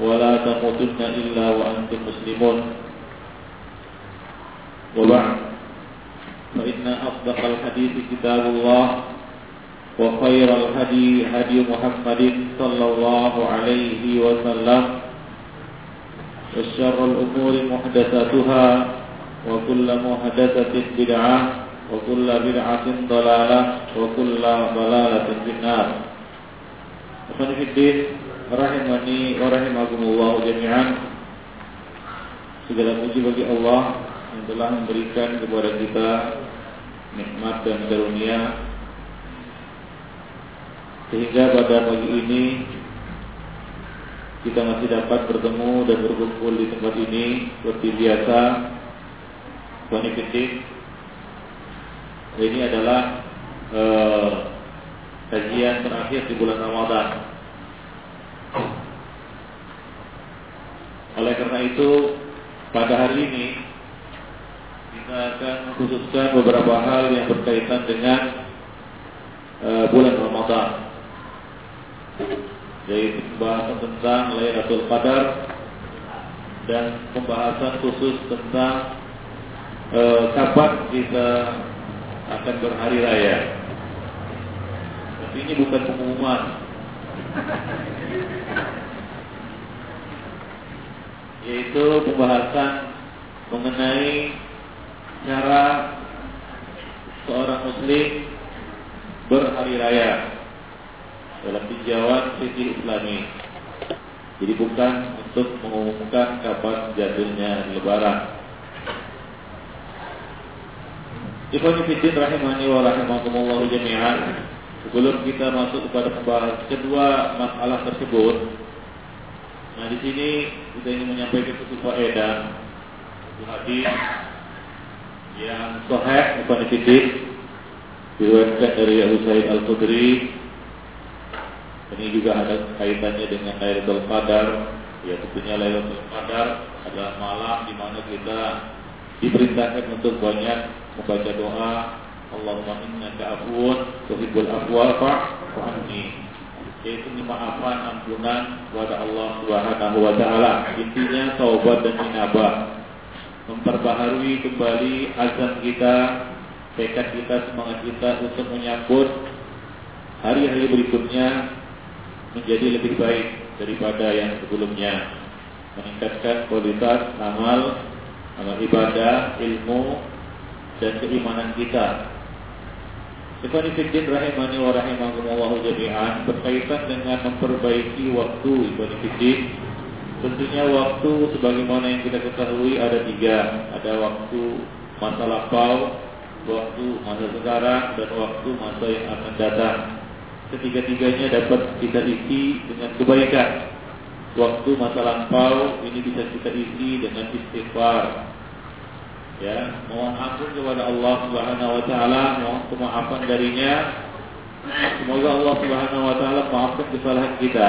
ولا تموتن إلا وأنتم مسلمون. وبعد فإن أصدق الحديث كتاب الله وخير الهدي هدي محمد صلى الله عليه وسلم وشر الأمور محدثاتها وكل محدثة بدعة وكل بدعة ضلالة وكل ضلالة في النار. Akhwani fiddin rahimani wa rahimakumullah jami'an Segala puji bagi Allah yang telah memberikan kepada kita nikmat dan karunia sehingga pada pagi ini kita masih dapat bertemu dan berkumpul di tempat ini seperti biasa. Akhwani fiddin ini adalah uh, kajian terakhir di bulan Ramadan. Oleh karena itu, pada hari ini kita akan khususkan beberapa hal yang berkaitan dengan uh, bulan Ramadan. Yaitu pembahasan tentang Lailatul Qadar dan pembahasan khusus tentang uh, kapan kita akan berhari raya. Tapi ini bukan pengumuman. Yaitu pembahasan mengenai cara seorang muslim berhari raya dalam tinjauan sisi islami. Jadi bukan untuk mengumumkan kapan jatuhnya lebaran. Ikhwan Fiddin rahimani wa rahimakumullah jami'an Sebelum kita masuk kepada pembahasan kedua masalah tersebut Nah di sini kita ingin menyampaikan satu faedah Satu hadis yang sahih Ikhwan Fiddin Diriwayatkan dari Abu Sa'id Al-Khudri. Ini juga ada kaitannya dengan Lailatul Qadar Ya tentunya Lailatul Qadar adalah malam di mana kita diperintahkan untuk banyak membaca doa Allahumma innaka afuwun tuhibbul afwa fa'fu yaitu maafan ampunan kepada Allah Subhanahu wa taala. Intinya taubat dan inabah. Memperbaharui kembali azam kita tekad kita semangat kita untuk menyambut hari-hari berikutnya menjadi lebih baik daripada yang sebelumnya. Meningkatkan kualitas amal amal ibadah, ilmu dan keimanan kita. Ikhwani fiddin rahimani wa rahimakumullah jami'an berkaitan dengan memperbaiki waktu ikhwani fiddin. Tentunya waktu sebagaimana yang kita ketahui ada tiga, ada waktu masa lampau, waktu masa sekarang dan waktu masa yang akan datang. Ketiga-tiganya dapat kita isi dengan kebaikan. Waktu masa lampau ini bisa kita isi dengan istighfar, ya mohon ampun kepada Allah Subhanahu wa taala mohon kemaafan darinya. Semoga Allah Subhanahu wa taala maafkan kesalahan kita.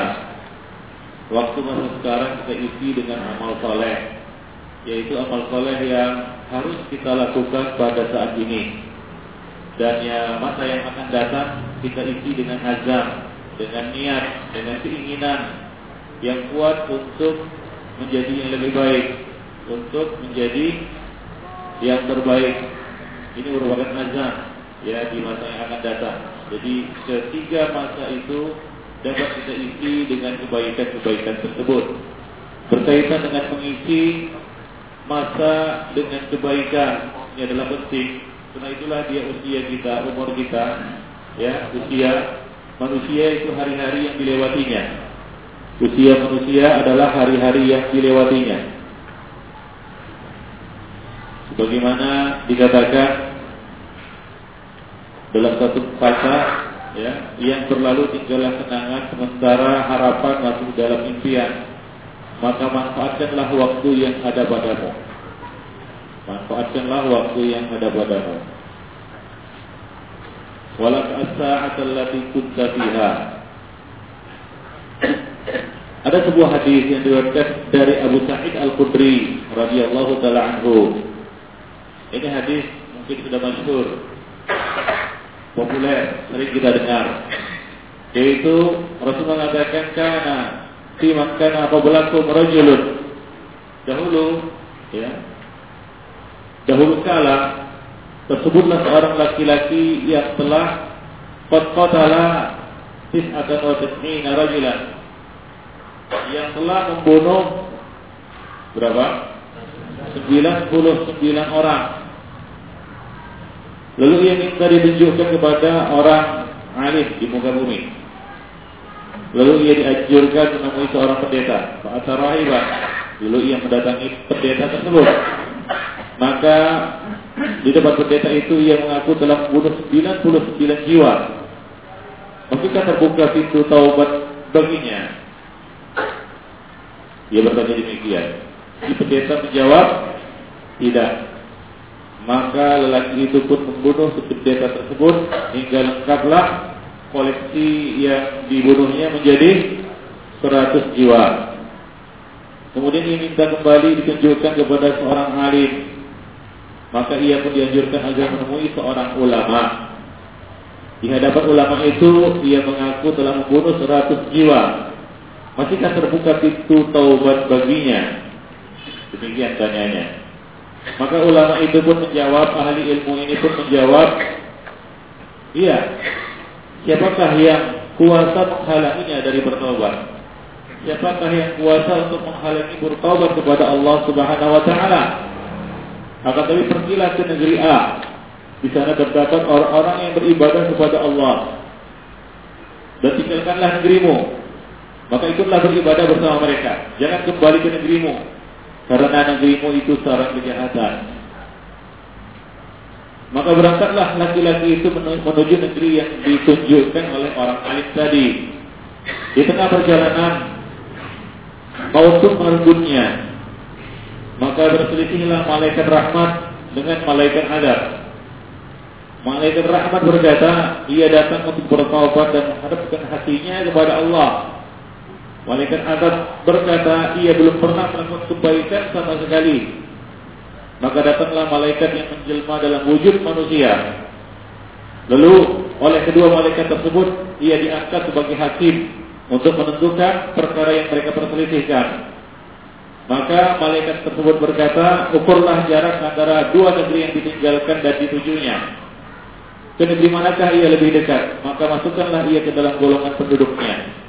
Waktu masa sekarang kita isi dengan amal soleh yaitu amal soleh yang harus kita lakukan pada saat ini. Dan ya masa yang akan datang kita isi dengan azam dengan niat dengan keinginan yang kuat untuk menjadi yang lebih baik untuk menjadi yang terbaik. Ini merupakan azam ya di masa yang akan datang. Jadi ketiga masa itu dapat kita isi dengan kebaikan-kebaikan tersebut. Berkaitan dengan mengisi masa dengan kebaikan ini adalah penting. Karena itulah dia usia kita, umur kita, ya usia manusia itu hari-hari yang dilewatinya. Usia manusia adalah hari-hari yang dilewatinya. Sebagaimana dikatakan dalam satu pasal ya, yang berlalu tinggallah kenangan sementara harapan masuk dalam impian. Maka manfaatkanlah waktu yang ada padamu. Manfaatkanlah waktu yang ada padamu. Walak as-sa'at kunta fiha. Ada sebuah hadis yang diriwayatkan dari Abu Sa'id Al-Khudri radhiyallahu taala anhu. Ini hadis mungkin sudah masyhur. Populer, sering kita dengar. Yaitu Rasulullah mengatakan kana fi man kana qablakum rajulun. Dahulu ya. Dahulu kala tersebutlah seorang laki-laki yang telah qatala tis'atan wa tis'ina rajulan yang telah membunuh berapa? 99 orang. Lalu ia minta ditunjukkan kepada orang alim di muka bumi. Lalu ia dianjurkan menemui seorang pendeta, Pak Rahiba. Lalu ia mendatangi pendeta tersebut. Maka di depan pendeta itu ia mengaku telah membunuh 99 jiwa. Maka terbuka pintu taubat baginya. Ia bertanya demikian. Si pendeta menjawab, tidak. Maka lelaki itu pun membunuh si pendeta tersebut hingga lengkaplah koleksi yang dibunuhnya menjadi 100 jiwa. Kemudian ia minta kembali ditunjukkan kepada seorang alim. Maka ia pun dianjurkan agar menemui seorang ulama. Di hadapan ulama itu ia mengaku telah membunuh 100 jiwa Masihkah terbuka pintu taubat baginya? Demikian tanyanya. Maka ulama itu pun menjawab, ahli ilmu ini pun menjawab, iya. Siapakah yang kuasa menghalanginya dari bertobat? Siapakah yang kuasa untuk menghalangi bertobat kepada Allah Subhanahu wa taala? Akan tapi pergilah ke negeri A. Di sana terdapat orang-orang yang beribadah kepada Allah. Dan tinggalkanlah negerimu maka ikutlah beribadah bersama mereka. Jangan kembali ke negerimu. Karena negerimu itu sarang kejahatan. Maka berangkatlah laki-laki itu menuju negeri yang ditunjukkan oleh orang alim tadi. Di tengah perjalanan, mausum merebutnya. Maka berselisihlah malaikat rahmat dengan malaikat adab. Malaikat rahmat berkata, ia datang untuk bertaubat dan menghadapkan hatinya kepada Allah Malaikat azab berkata, ia belum pernah melakukan kebaikan sama sekali. Maka datanglah malaikat yang menjelma dalam wujud manusia. Lalu oleh kedua malaikat tersebut, ia diangkat sebagai hakim untuk menentukan perkara yang mereka perselisihkan. Maka malaikat tersebut berkata, ukurlah jarak antara dua negeri yang ditinggalkan dan ditujunya. Ke negeri manakah ia lebih dekat? Maka masukkanlah ia ke dalam golongan penduduknya.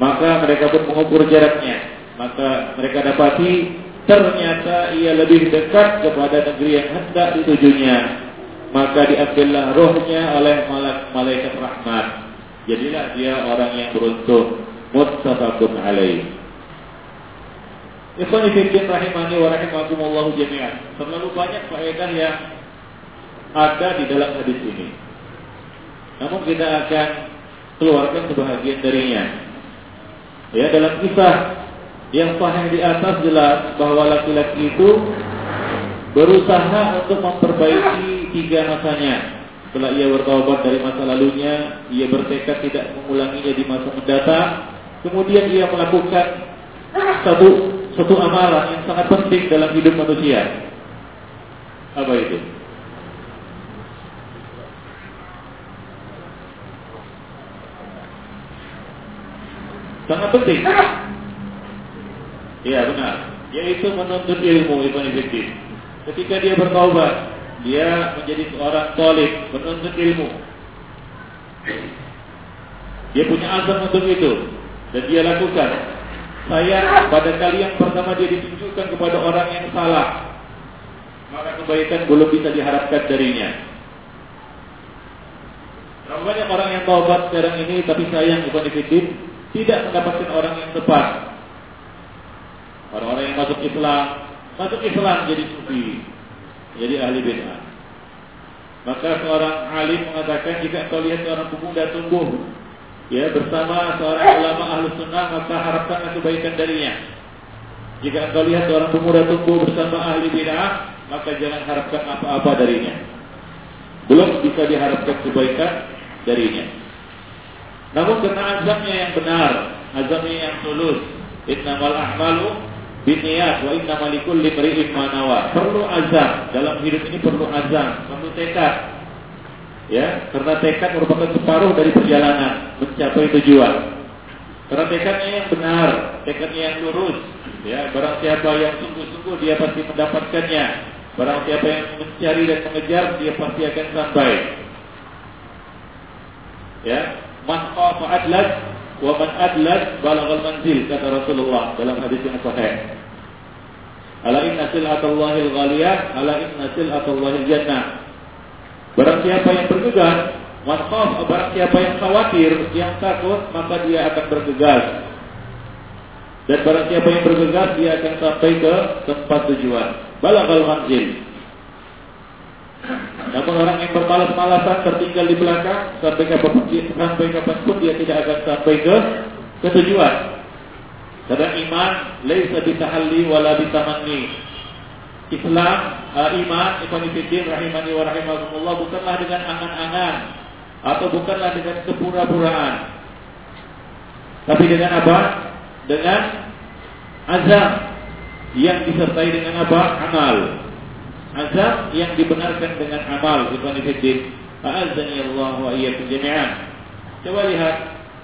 Maka mereka pun mengukur jaraknya. Maka mereka dapati ternyata ia lebih dekat kepada negeri yang hendak ditujunya. Maka diambillah rohnya oleh malaikat rahmat. Jadilah dia orang yang beruntung. Muttafaqun alaih. Ikhwan fillah rahimani wa rahimakumullah jami'an. Terlalu banyak faedah yang ada di dalam hadis ini. Namun kita akan keluarkan sebahagian darinya. Ya dalam kisah yang sahih di atas jelas bahwa laki-laki itu berusaha untuk memperbaiki tiga masanya. Setelah ia bertobat dari masa lalunya, ia bertekad tidak mengulanginya di masa mendatang. Kemudian ia melakukan satu satu amalan yang sangat penting dalam hidup manusia. Apa itu? Sangat penting. Iya benar. Yaitu menuntut ilmu Ibn Fiddin. Ketika dia bertaubat, dia menjadi seorang tolik, menuntut ilmu. Dia punya azam untuk itu dan dia lakukan. Saya pada kali yang pertama dia ditunjukkan kepada orang yang salah, maka kebaikan belum bisa diharapkan darinya. Berapa orang yang taubat sekarang ini tapi sayang Ibn Fiddin tidak mendapatkan orang yang tepat. Orang-orang yang masuk Islam, masuk Islam jadi sufi, jadi ahli bid'ah. Maka seorang alim mengatakan jika engkau lihat seorang pemuda tumbuh ya bersama seorang ulama ahlu sunnah maka harapkan kebaikan darinya. Jika engkau lihat seorang pemuda tumbuh bersama ahli bid'ah maka jangan harapkan apa-apa darinya. Belum bisa diharapkan kebaikan darinya. Namun karena azamnya yang benar, azamnya yang tulus, innamal a'malu Biniat wa inna malikul limri'in manawa. Perlu azam. Dalam hidup ini perlu azam. Perlu tekad. Ya, karena tekad merupakan separuh dari perjalanan mencapai tujuan. Karena tekadnya yang benar, tekadnya yang lurus. Ya, barang siapa yang sungguh-sungguh dia pasti mendapatkannya. Barang siapa yang mencari dan mengejar dia pasti akan sampai. Ya, man qafa adlat Wa man adlat balagal manzil kata Rasulullah dalam hadis yang sahih. Ala inna sil'atallahi al-ghaliyah, ala inna sil'atallahi al-jannah. Barang siapa yang bergegas, man khaf, barang siapa yang khawatir, yang takut, maka dia akan bergegas. Dan barang siapa yang bergegas, dia akan sampai ke tempat tujuan. Balagal manzil. Namun orang yang bermalas-malasan tertinggal di belakang sampai kapan sampai kapan pun dia tidak akan sampai ke ketujuan. Karena iman laisa bitahalli wala bitamanni. Islam, uh, iman, ikhwanifidin, rahimani wa rahimakumullah bukanlah dengan angan-angan atau bukanlah dengan kepura-puraan. Tapi dengan apa? Dengan azam yang disertai dengan apa? Amal azab yang dibenarkan dengan amal ikhwan fillah a'azzani Allah wa iyyakum jami'an. Coba lihat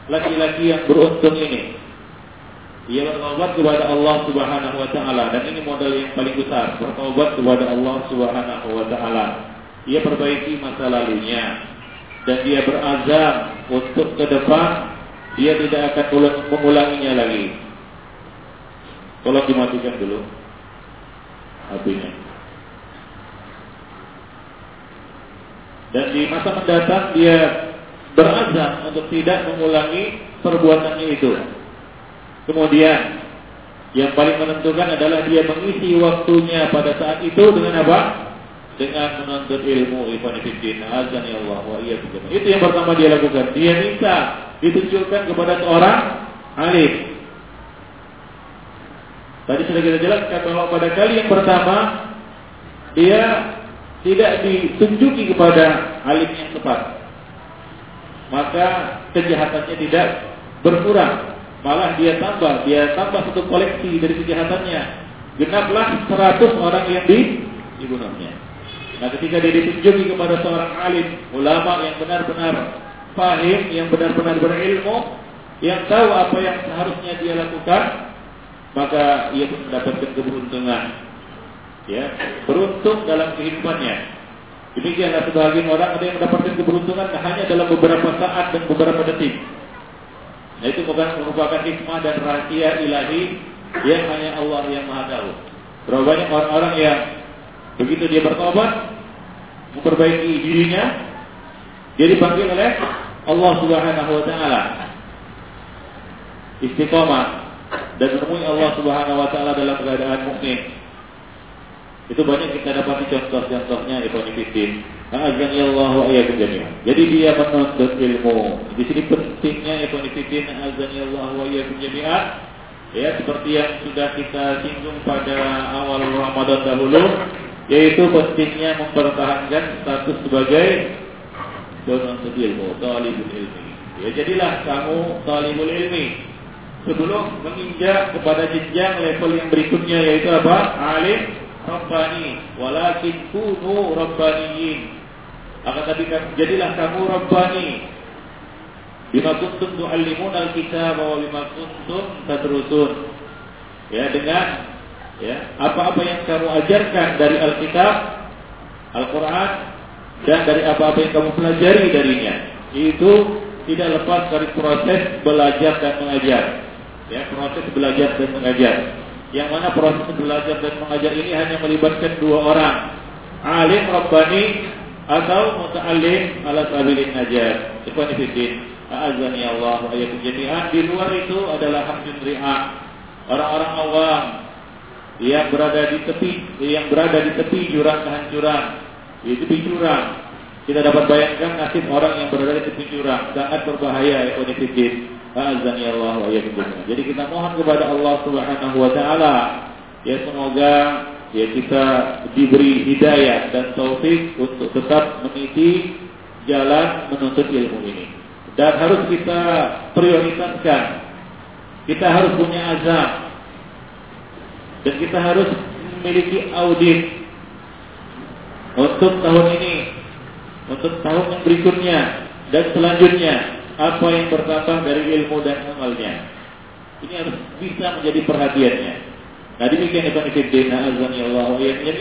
laki-laki yang beruntung ini. Ia bertobat kepada Allah Subhanahu wa taala. Dan ini modal yang paling besar bertobat kepada Allah Subhanahu wa taala. Ia perbaiki masa lalunya. Dan dia berazam untuk ke depan. Dia tidak akan mengulanginya lagi. Tolong dimatikan dulu. HP-nya dan di masa mendatang dia berazam untuk tidak mengulangi perbuatannya itu. Kemudian yang paling menentukan adalah dia mengisi waktunya pada saat itu dengan apa? Dengan menuntut ilmu. Ibn Fiddin Azani Allah wa iya Itu yang pertama dia lakukan. Dia minta ditunjukkan kepada seorang alim. Tadi sudah kita jelaskan bahwa pada kali yang pertama Dia tidak ditunjuki kepada alim yang tepat, maka kejahatannya tidak berkurang, malah dia tambah, dia tambah satu koleksi dari kejahatannya. Genaplah 100 orang yang dibunuhnya. Nah, ketika dia ditunjuki kepada seorang alim, ulama yang benar-benar paham, yang benar-benar berilmu, yang tahu apa yang seharusnya dia lakukan, maka ia pun mendapatkan keberuntungan ya beruntung dalam kehidupannya. Demikianlah sebagian orang ada yang mendapatkan keberuntungan hanya dalam beberapa saat dan beberapa detik. Nah, itu bukan merupakan hikmah dan rahasia ilahi yang hanya Allah yang maha tahu. Berapa banyak orang-orang yang begitu dia bertobat, memperbaiki dirinya, dia dipanggil oleh Allah Subhanahu wa taala. Istiqomah dan menemui Allah Subhanahu wa taala dalam keadaan mukmin. Itu banyak kita dapati contoh-contohnya Ibnu Fiddin. Azani Allah wa iyyakum jami'an. Jadi dia menuntut ilmu. Di sini pentingnya Ibnu Fiddin azani Allah wa iyyakum jami'an. Ya, seperti yang sudah kita singgung pada awal Ramadan dahulu, yaitu pentingnya mempertahankan status sebagai penuntut ilmu, talibul ilmi. Ya, jadilah kamu talibul ilmi sebelum menginjak kepada jenjang level yang berikutnya yaitu apa? Alim Rabbani walakin kunu rabbaniyin. Akan tapi jadilah kamu rabbani. Bima kuntum tu'allimun alkitab wa bima kuntum tadrusun. Ya dengan ya apa-apa yang kamu ajarkan dari Alkitab Al-Quran dan dari apa-apa yang kamu pelajari darinya. Itu tidak lepas dari proses belajar dan mengajar. Ya proses belajar dan mengajar yang mana proses belajar dan mengajar ini hanya melibatkan dua orang, alim rabbani atau muta'allim ala sabilin najar. Ikhwan fillah, azani Allah wa iyyakum jami'an. Di luar itu adalah hamdun ri'a. Orang-orang awam yang berada di tepi yang berada di tepi jurang kehancuran, di tepi jurang kita dapat bayangkan nasib orang yang berada di tepi jurang sangat berbahaya ya Fiddin. Azan ya Allah wa Jadi kita mohon kepada Allah Subhanahu wa taala ya semoga ya kita diberi hidayah dan taufik untuk tetap meniti jalan menuntut ilmu ini. Dan harus kita prioritaskan. Kita harus punya azam. Dan kita harus memiliki audit untuk tahun ini untuk tahun berikutnya dan selanjutnya apa yang bertambah dari ilmu dan amalnya. Ini harus bisa menjadi perhatiannya. Nah demikian Ibn Fiddin Azani Allah Jadi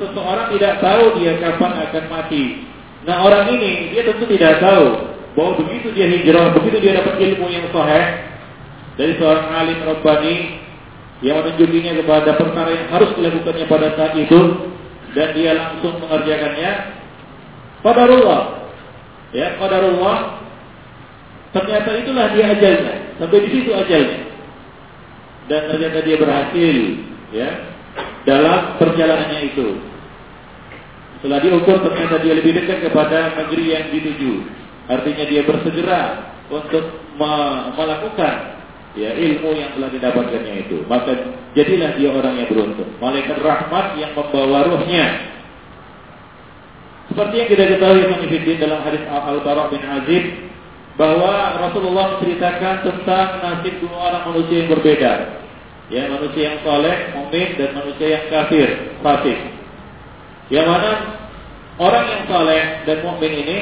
seseorang tidak tahu dia kapan akan mati. Nah orang ini dia tentu tidak tahu bahwa begitu dia hijrah, begitu dia dapat ilmu yang sahih dari seorang alim Rabbani yang menunjukinya kepada perkara yang harus dilakukannya pada saat itu dan dia langsung mengerjakannya, Qadarullah. Ya, qadarullah. Ternyata itulah dia ajalnya. Sampai di situ ajalnya. Dan ternyata dia berhasil ya dalam perjalanannya itu. Setelah diukur ternyata dia lebih dekat kepada negeri yang dituju. Artinya dia bersegera untuk melakukan ya ilmu yang telah didapatkannya itu. Maka jadilah dia orang yang beruntung. Malaikat rahmat yang membawa ruhnya seperti yang kita ketahui Ibn dalam hadis Al-Bara bin Azib bahwa Rasulullah menceritakan tentang nasib dua orang manusia yang berbeda. Ya, manusia yang soleh, mukmin dan manusia yang kafir, fasik. Yang mana orang yang soleh dan mukmin ini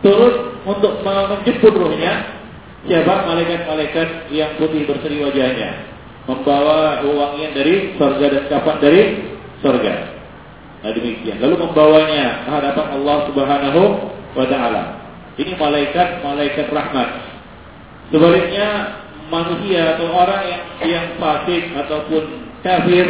turut untuk menjemput ruhnya siapa malaikat-malaikat yang putih berseri wajahnya membawa uangnya dari surga dan kapan dari surga. Nah demikian. Lalu membawanya ke hadapan Allah Subhanahu wa taala. Ini malaikat malaikat rahmat. Sebaliknya manusia atau orang yang yang fasik ataupun kafir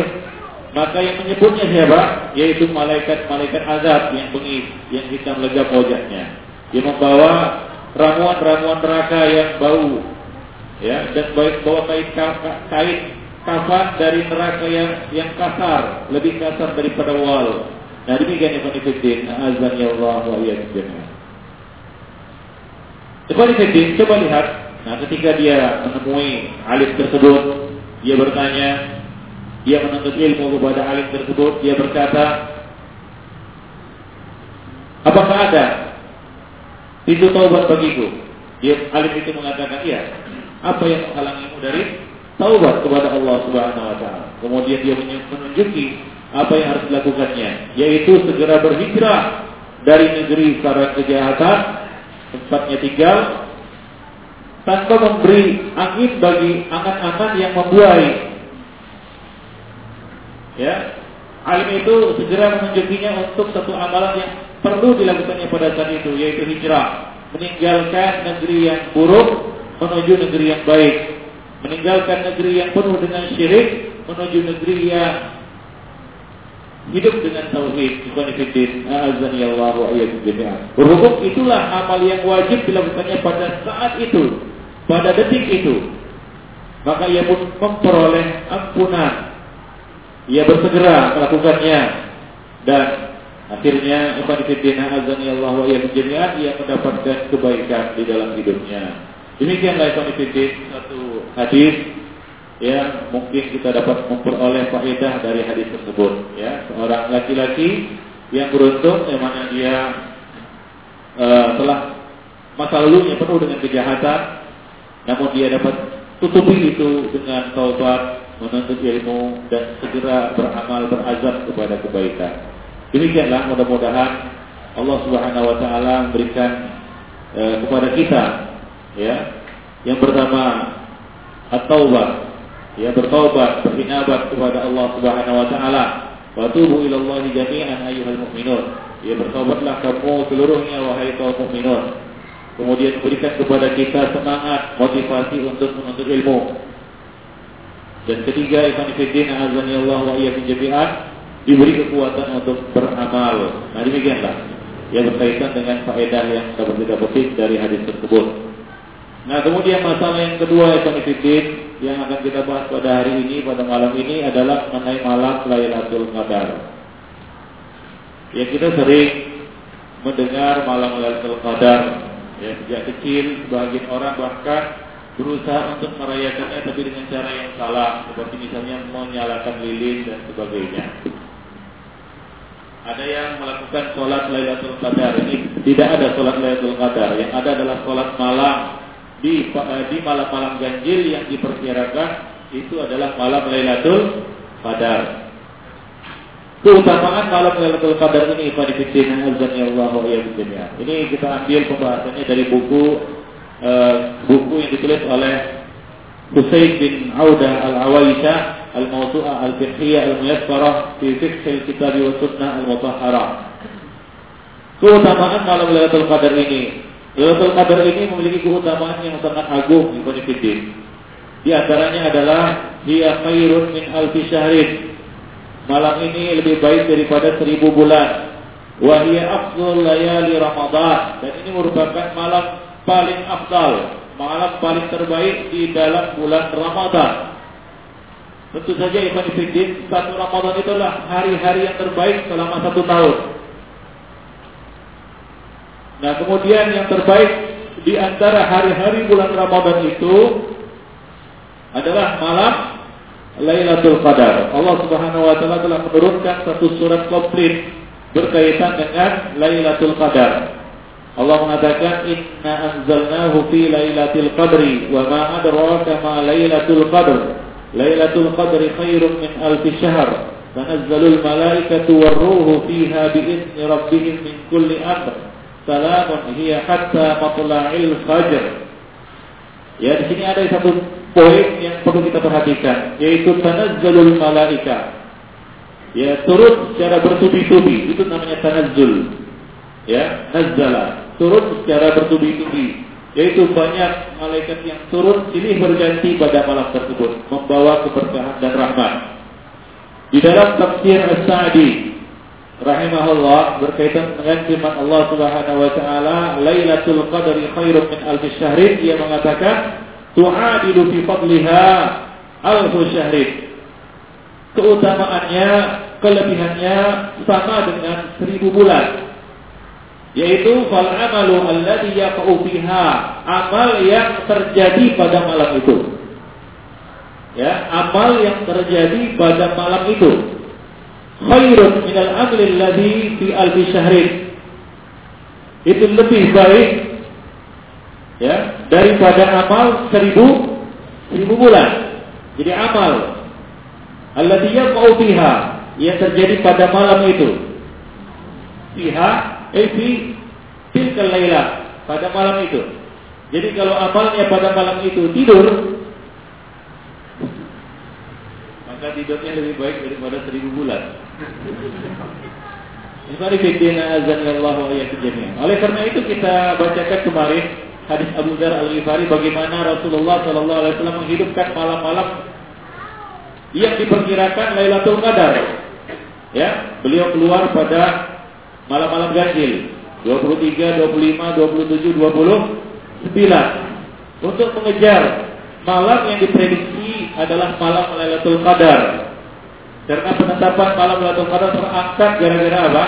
maka yang menyebutnya siapa? Yaitu malaikat-malaikat azab yang bengis, yang hitam legap wajahnya. Dia membawa ramuan-ramuan neraka yang bau, ya, dan baik bawa kait kait kafan dari neraka yang yang kasar, lebih kasar daripada wal. Nah demikian yang Fiddin, azan ya Allah wa Coba Fiddin, coba lihat. Nah ketika dia menemui alim tersebut, dia bertanya, dia menuntut ilmu kepada alim tersebut, dia berkata, apakah ada pintu taubat bagiku? Dia alim itu mengatakan, iya. Apa yang menghalangimu dari taubat kepada Allah Subhanahu wa taala. Kemudian dia menunjuki apa yang harus dilakukannya, yaitu segera berhijrah dari negeri sarang kejahatan tempatnya tinggal tanpa memberi angin bagi angan-angan yang membuai. Ya, alim itu segera menunjukinya untuk satu amalan yang perlu dilakukannya pada saat itu, yaitu hijrah, meninggalkan negeri yang buruk menuju negeri yang baik meninggalkan negeri yang penuh dengan syirik menuju negeri yang hidup dengan tauhid. Ikhwan azani Allah wa berhukum itulah amal yang wajib dilakukannya pada saat itu pada detik itu maka ia pun memperoleh ampunan. Ia bersegera melakukannya. Dan akhirnya ikhwan azani Allah wa ia mendapatkan kebaikan di dalam hidupnya Demikianlah Ikhwanifidin satu hadis ya mungkin kita dapat memperoleh faedah dari hadis tersebut ya. Seorang laki-laki yang beruntung yang mana dia uh, telah masa lalunya penuh dengan kejahatan namun dia dapat tutupi itu dengan taubat menuntut ilmu dan segera beramal berazam kepada kebaikan. Demikianlah mudah-mudahan Allah Subhanahu wa taala memberikan uh, kepada kita ya. Yang pertama at-taubah. Ya bertaubat berinabat kepada Allah Subhanahu wa taala. Wa tubu ila Allah jami'an ayyuhal mu'minun. Ya bertaubatlah kamu seluruhnya wahai kaum mukminun kemudian berikan kepada kita semangat motivasi untuk menuntut ilmu. Dan ketiga ikhwan fillah azani Allah wa iyyakum jami'an diberi kekuatan untuk beramal. Nah demikianlah. Yang berkaitan dengan faedah yang dapat kita petik dari hadis tersebut Nah kemudian masalah yang kedua Ikhwanifidin yang akan kita bahas pada hari ini, pada malam ini adalah mengenai malam Lailatul Qadar. Ya kita sering mendengar malam Lailatul Qadar. Ya, sejak kecil sebagian orang bahkan berusaha untuk merayakannya tapi dengan cara yang salah seperti misalnya menyalakan lilin dan sebagainya. Ada yang melakukan sholat Lailatul Qadar. Ini tidak ada sholat Lailatul Qadar. Yang ada adalah sholat malam di eh, di malam-malam ganjil yang diperkirakan itu adalah malam Lailatul Qadar. Keutamaan malam Lailatul Qadar ini Ibn Fiddin Allah wa Ini kita ambil pembahasannya dari buku uh, buku yang ditulis oleh Husayn bin Auda Al-Awaisha Al-Mawtu'ah Al-Fiqhiyah Al-Muyassarah fi Fiqh Al-Kitab wa Sunnah Al-Mutahharah. Keutamaan malam Lailatul Qadar ini. Lailatul Qadar ini memiliki keutamaan yang sangat agung Ibn Fiddin. Di antaranya adalah dia khairun min alfi syahrin. Malam ini lebih baik daripada seribu bulan. Wahia afdul layali Ramadan dan ini merupakan malam paling afdal, malam paling terbaik di dalam bulan Ramadan. Tentu saja Ibn Fiddin, satu Ramadan itulah hari-hari yang terbaik selama satu tahun. Nah kemudian yang terbaik di antara hari-hari bulan Ramadan itu adalah malam Lailatul Qadar. Allah Subhanahu wa taala telah menurunkan satu surat komplit berkaitan dengan Lailatul Qadar. Allah mengatakan inna anzalnahu fi lailatul qadri wa ma adraka ma lailatul qadr lailatul qadri khairum min alf syahr tanazzalul malaikatu warruhu fiha biizni rabbihim min kulli amr salamun hiya hatta matla'il fajr. Ya di sini ada satu poin yang perlu kita perhatikan yaitu tanazzalul malaika. Ya turun secara bertubi-tubi itu namanya tanazzul. Ya nazzala turun secara bertubi-tubi yaitu banyak malaikat yang turun silih berganti pada malam tersebut membawa keberkahan dan rahmat. Di dalam tafsir As-Sa'di rahimahullah berkaitan dengan firman Allah Subhanahu wa taala Lailatul Qadri khairum min alf syahrin. Dia mengatakan tu'adilu fi fadliha alf syahrin. Keutamaannya, kelebihannya sama dengan seribu bulan. Yaitu fal amalu alladhi yaqa'u fiha amal yang terjadi pada malam itu. Ya amal yang terjadi pada malam itu khairun minal amli alladhi fi alfi syahrin. Itu lebih baik ya daripada amal seribu seribu bulan. Jadi amal alladhi yaqa'u fiha yang terjadi pada malam itu. Fiha eh fi tilkal pada malam itu. Jadi kalau amalnya pada malam itu tidur, maka tidurnya lebih baik daripada seribu bulan. Oleh karena itu kita bacakan kemarin hadis Abu Dar Al Ghifari bagaimana Rasulullah Shallallahu Alaihi Wasallam menghidupkan malam-malam yang diperkirakan Lailatul Qadar. Ya, beliau keluar pada malam-malam ganjil 23, 25, 27, 29 untuk mengejar malam yang diprediksi adalah malam Lailatul Qadar. Karena penetapan malam Lailatul Qadar terangkat gara-gara apa?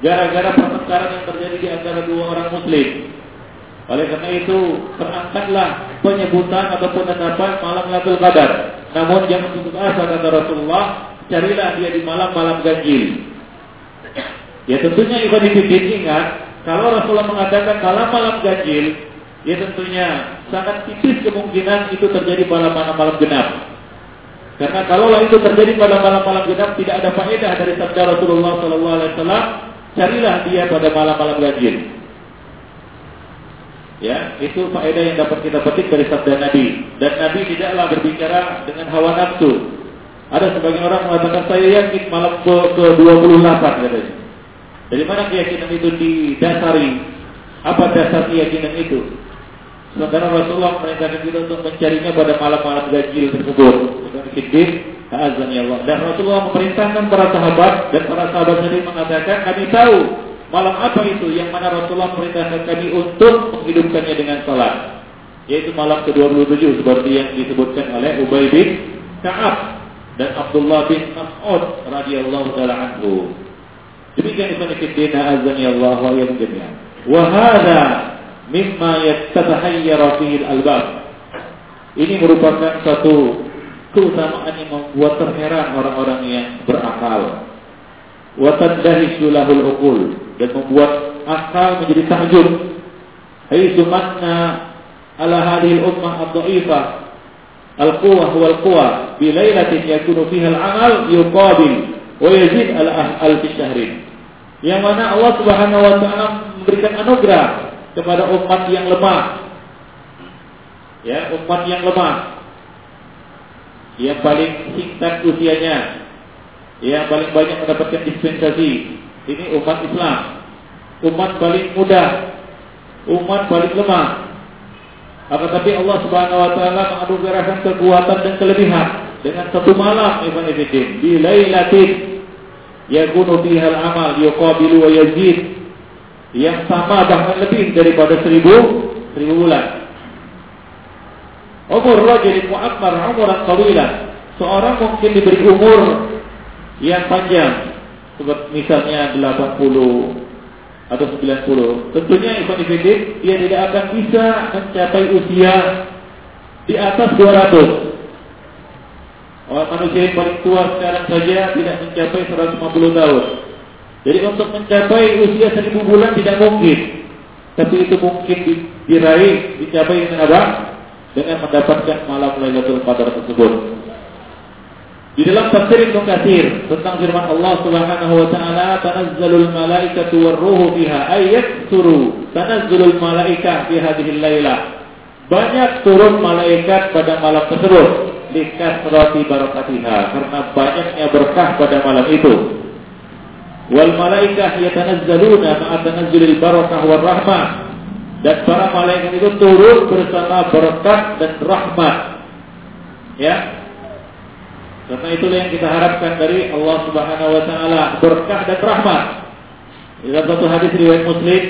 Gara-gara pertengkaran yang terjadi di antara dua orang muslim. Oleh karena itu terangkatlah penyebutan atau penetapan malam Lailatul Qadar. Namun jangan putus asa kata Rasulullah, carilah dia di malam-malam ganjil. Ya tentunya ibadah Fiddin ingat, kalau Rasulullah mengatakan kalau malam ganjil, ya tentunya sangat tipis kemungkinan itu terjadi pada malam-malam genap. Karena kalau itu terjadi pada malam-malam genap, tidak ada faedah dari sabda Rasulullah SAW. Carilah dia pada malam-malam ganjil. Ya, itu faedah yang dapat kita petik dari sabda Nabi. Dan Nabi tidaklah berbicara dengan hawa nafsu. Ada sebagian orang mengatakan saya yakin malam ke, ke 28 katanya. Dari mana keyakinan itu didasari? Apa dasar keyakinan itu? Sementara Rasulullah merintahkan kita untuk mencarinya pada malam-malam ganjil tersebut. Fikir, azan ya Allah. Dan Rasulullah memerintahkan para sahabat dan para sahabat sendiri mengatakan kami tahu malam apa itu yang mana Rasulullah memerintahkan kami untuk menghidupkannya dengan salat. Yaitu malam ke-27 seperti yang disebutkan oleh Ubay bin Ka'ab dan Abdullah bin Mas'ud radhiyallahu taala anhu. Demikian Ibn Fiddina azani Allah wa jami'an. Wa hadha mimma yattatahayyara fihi al-albab. Ini merupakan satu keutamaan yang membuat terheran orang-orang yang berakal. Wa tadahishu lahul uqul dan membuat akal menjadi tahajud. Haitsu manna ala hadhihi al-ummah ad-dha'ifah al-quwwah wal quwwah bi lailatin yakunu fiha al-amal yuqabil wa yazid al-alf syahrin. Yang mana Allah Subhanahu wa taala memberikan anugerah kepada umat yang lemah. Ya, umat yang lemah. Yang paling singkat usianya. Yang paling banyak mendapatkan dispensasi. Ini umat Islam. Umat paling mudah. Umat paling lemah. Akan tapi Allah Subhanahu wa taala menganugerahkan kekuatan dan kelebihan dengan satu malam Ibn Fiddin di lailatin yakunu fiha al-amal yuqabilu wa yazid yang sama bahkan lebih daripada seribu seribu bulan. Umur rajul mu'ammar umuran tawilan. Seorang mungkin diberi umur yang panjang seperti misalnya 80 atau 90. Tentunya Ibn Fiddin dia tidak akan bisa mencapai usia di atas 200. Orang manusia yang paling tua sekarang saja tidak mencapai 150 tahun. Jadi untuk mencapai usia 1000 bulan tidak mungkin. Tapi itu mungkin diraih, dicapai dengan apa? Dengan mendapatkan malam Lailatul Qadar tersebut. Di dalam tafsir Ibnu Katsir tentang firman Allah Subhanahu wa taala, "Tanazzalul malaikatu warruhu fiha ayat suru." Tanazzalul malaika fi hadhihi lailah. Banyak turun malaikat pada malam tersebut likasrati barakatiha karena banyaknya berkah pada malam itu. Wal malaikah yatanazzaluna ma'a tanazzulil barakah war rahmah. Dan para malaikat itu turun bersama berkat dan rahmat. Ya, karena itulah yang kita harapkan dari Allah Subhanahu wa taala, berkah dan rahmat. Dalam satu hadis riwayat Muslim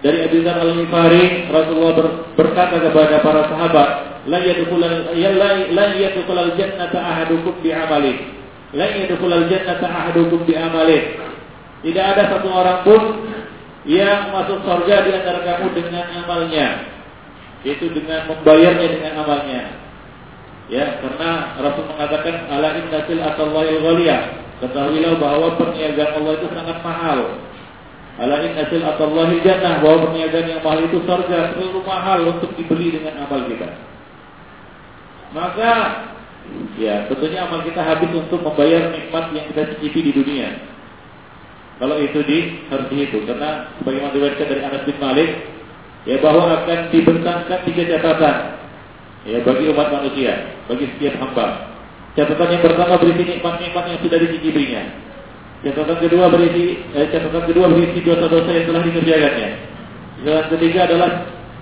dari Abu Dzar Al-Ghifari, Rasulullah berkata kepada para sahabat, "La yadkhulul ya la yadkhulul jannata ahadukum bi amali." Tidak ada satu orang pun yang masuk surga di antara kamu dengan amalnya. Itu dengan membayarnya dengan amalnya. Ya, karena Rasul mengatakan ala inna silatallahi ghaliyah. Ketahuilah bahwa perniagaan Allah itu sangat mahal. Ala inna silatallahi jannah bahwa perniagaan yang mahal itu surga terlalu mahal untuk dibeli dengan amal kita. Maka ya tentunya amal kita habis untuk membayar nikmat yang kita cicipi di dunia. Kalau itu di harus dihitung karena sebagaimana diriwayatkan dari Anas bin Malik ya bahwa akan dibentangkan tiga catatan ya bagi umat manusia, bagi setiap hamba. Catatan yang pertama berisi nikmat-nikmat yang sudah dicicipinya. Catatan kedua berisi eh, catatan kedua berisi dosa-dosa yang telah dikerjakannya. Catatan ketiga adalah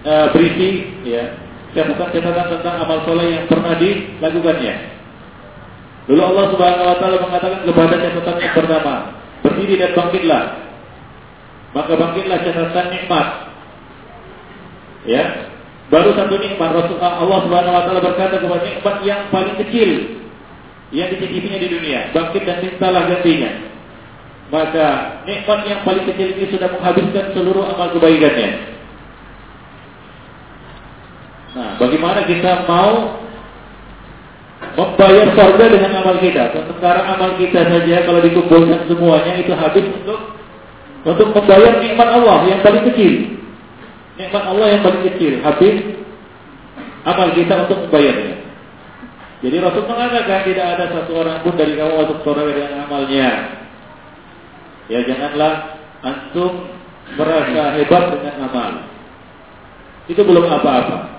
eh, berisi ya catatan-catatan tentang amal soleh yang pernah dilakukannya. Lalu Allah Subhanahu wa taala mengatakan kepada catatan yang pertama, berdiri dan bangkitlah. Maka bangkitlah catatan nikmat. Ya, Baru satu nikmat Rasulullah Allah Subhanahu wa taala berkata kepada nikmat yang paling kecil yang dicicipinya di dunia, bangkit dan mintalah gantinya. Maka nikmat yang paling kecil ini sudah menghabiskan seluruh amal kebaikannya. Nah, bagaimana kita mau membayar surga dengan amal kita? Sementara amal kita saja kalau dikumpulkan semuanya itu habis untuk untuk membayar nikmat Allah yang paling kecil nikmat Allah yang paling kecil habis amal kita untuk membayarnya. Jadi Rasul mengatakan tidak ada satu orang pun dari kamu masuk surga dengan amalnya. Ya janganlah antum merasa hebat dengan amal. Itu belum apa-apa.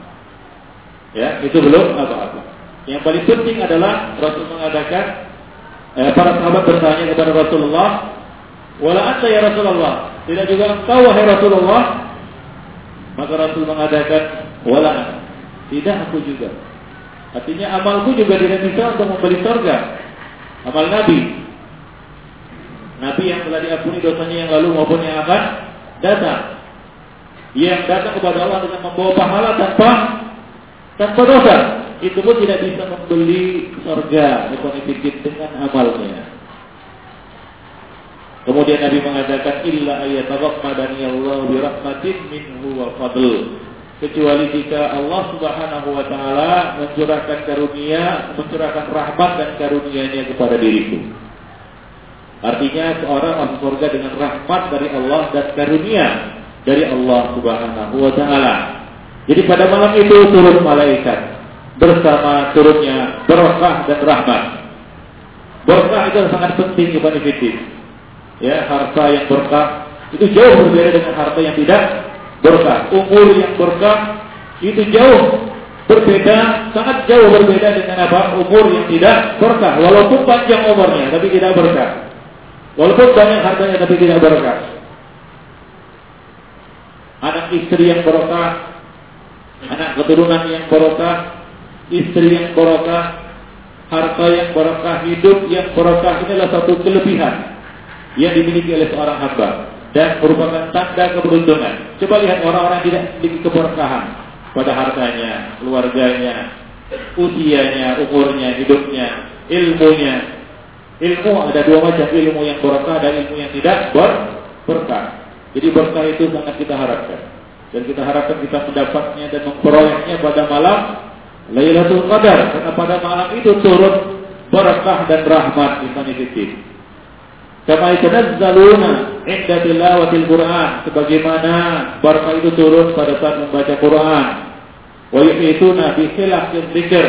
Ya, itu belum apa-apa. Yang paling penting adalah Rasul mengatakan eh, para sahabat bertanya kepada Rasulullah, "Wala anta ya Rasulullah?" Tidak juga engkau wahai Rasulullah? Maka Rasul mengatakan, wala tidak aku juga. Artinya amalku juga tidak bisa untuk membeli surga. Amal Nabi. Nabi yang telah diampuni dosanya yang lalu maupun yang akan datang. Yang datang kepada Allah dengan membawa pahala tanpa tanpa dosa. Itu pun tidak bisa membeli surga. Bukan dengan amalnya. Kemudian Nabi mengatakan illa ayataghmadani Allah bi minhu wa fadl. Kecuali jika Allah Subhanahu wa taala mencurahkan karunia, mencurahkan rahmat dan karunia-Nya kepada diriku. Artinya seorang masuk surga dengan rahmat dari Allah dan karunia dari Allah Subhanahu wa taala. Jadi pada malam itu turun malaikat bersama turunnya berkah dan rahmat. Berkah itu sangat penting Ibn Fiddin ya harta yang berkah itu jauh berbeda dengan harta yang tidak berkah. Umur yang berkah itu jauh berbeda, sangat jauh berbeda dengan apa? Umur yang tidak berkah. Walaupun panjang umurnya tapi tidak berkah. Walaupun banyak hartanya tapi tidak berkah. Anak istri yang berkah, anak keturunan yang berkah, istri yang berkah, harta yang berkah, hidup yang ini adalah satu kelebihan yang dimiliki oleh seorang hamba dan merupakan tanda keberuntungan. Coba lihat orang-orang tidak memiliki keberkahan pada hartanya, keluarganya, usianya, umurnya, hidupnya, ilmunya. Ilmu ada dua macam ilmu yang berkah dan ilmu yang tidak berkah. Jadi berkah itu sangat kita harapkan. Dan kita harapkan kita mendapatnya dan memperolehnya pada malam Lailatul Qadar. Karena pada malam itu turun berkah dan rahmat di sana Kama yatanazzaluna inda tilawatil Quran sebagaimana barakah itu turun pada saat membaca Quran. Wa yuhituna bi khilafin dzikr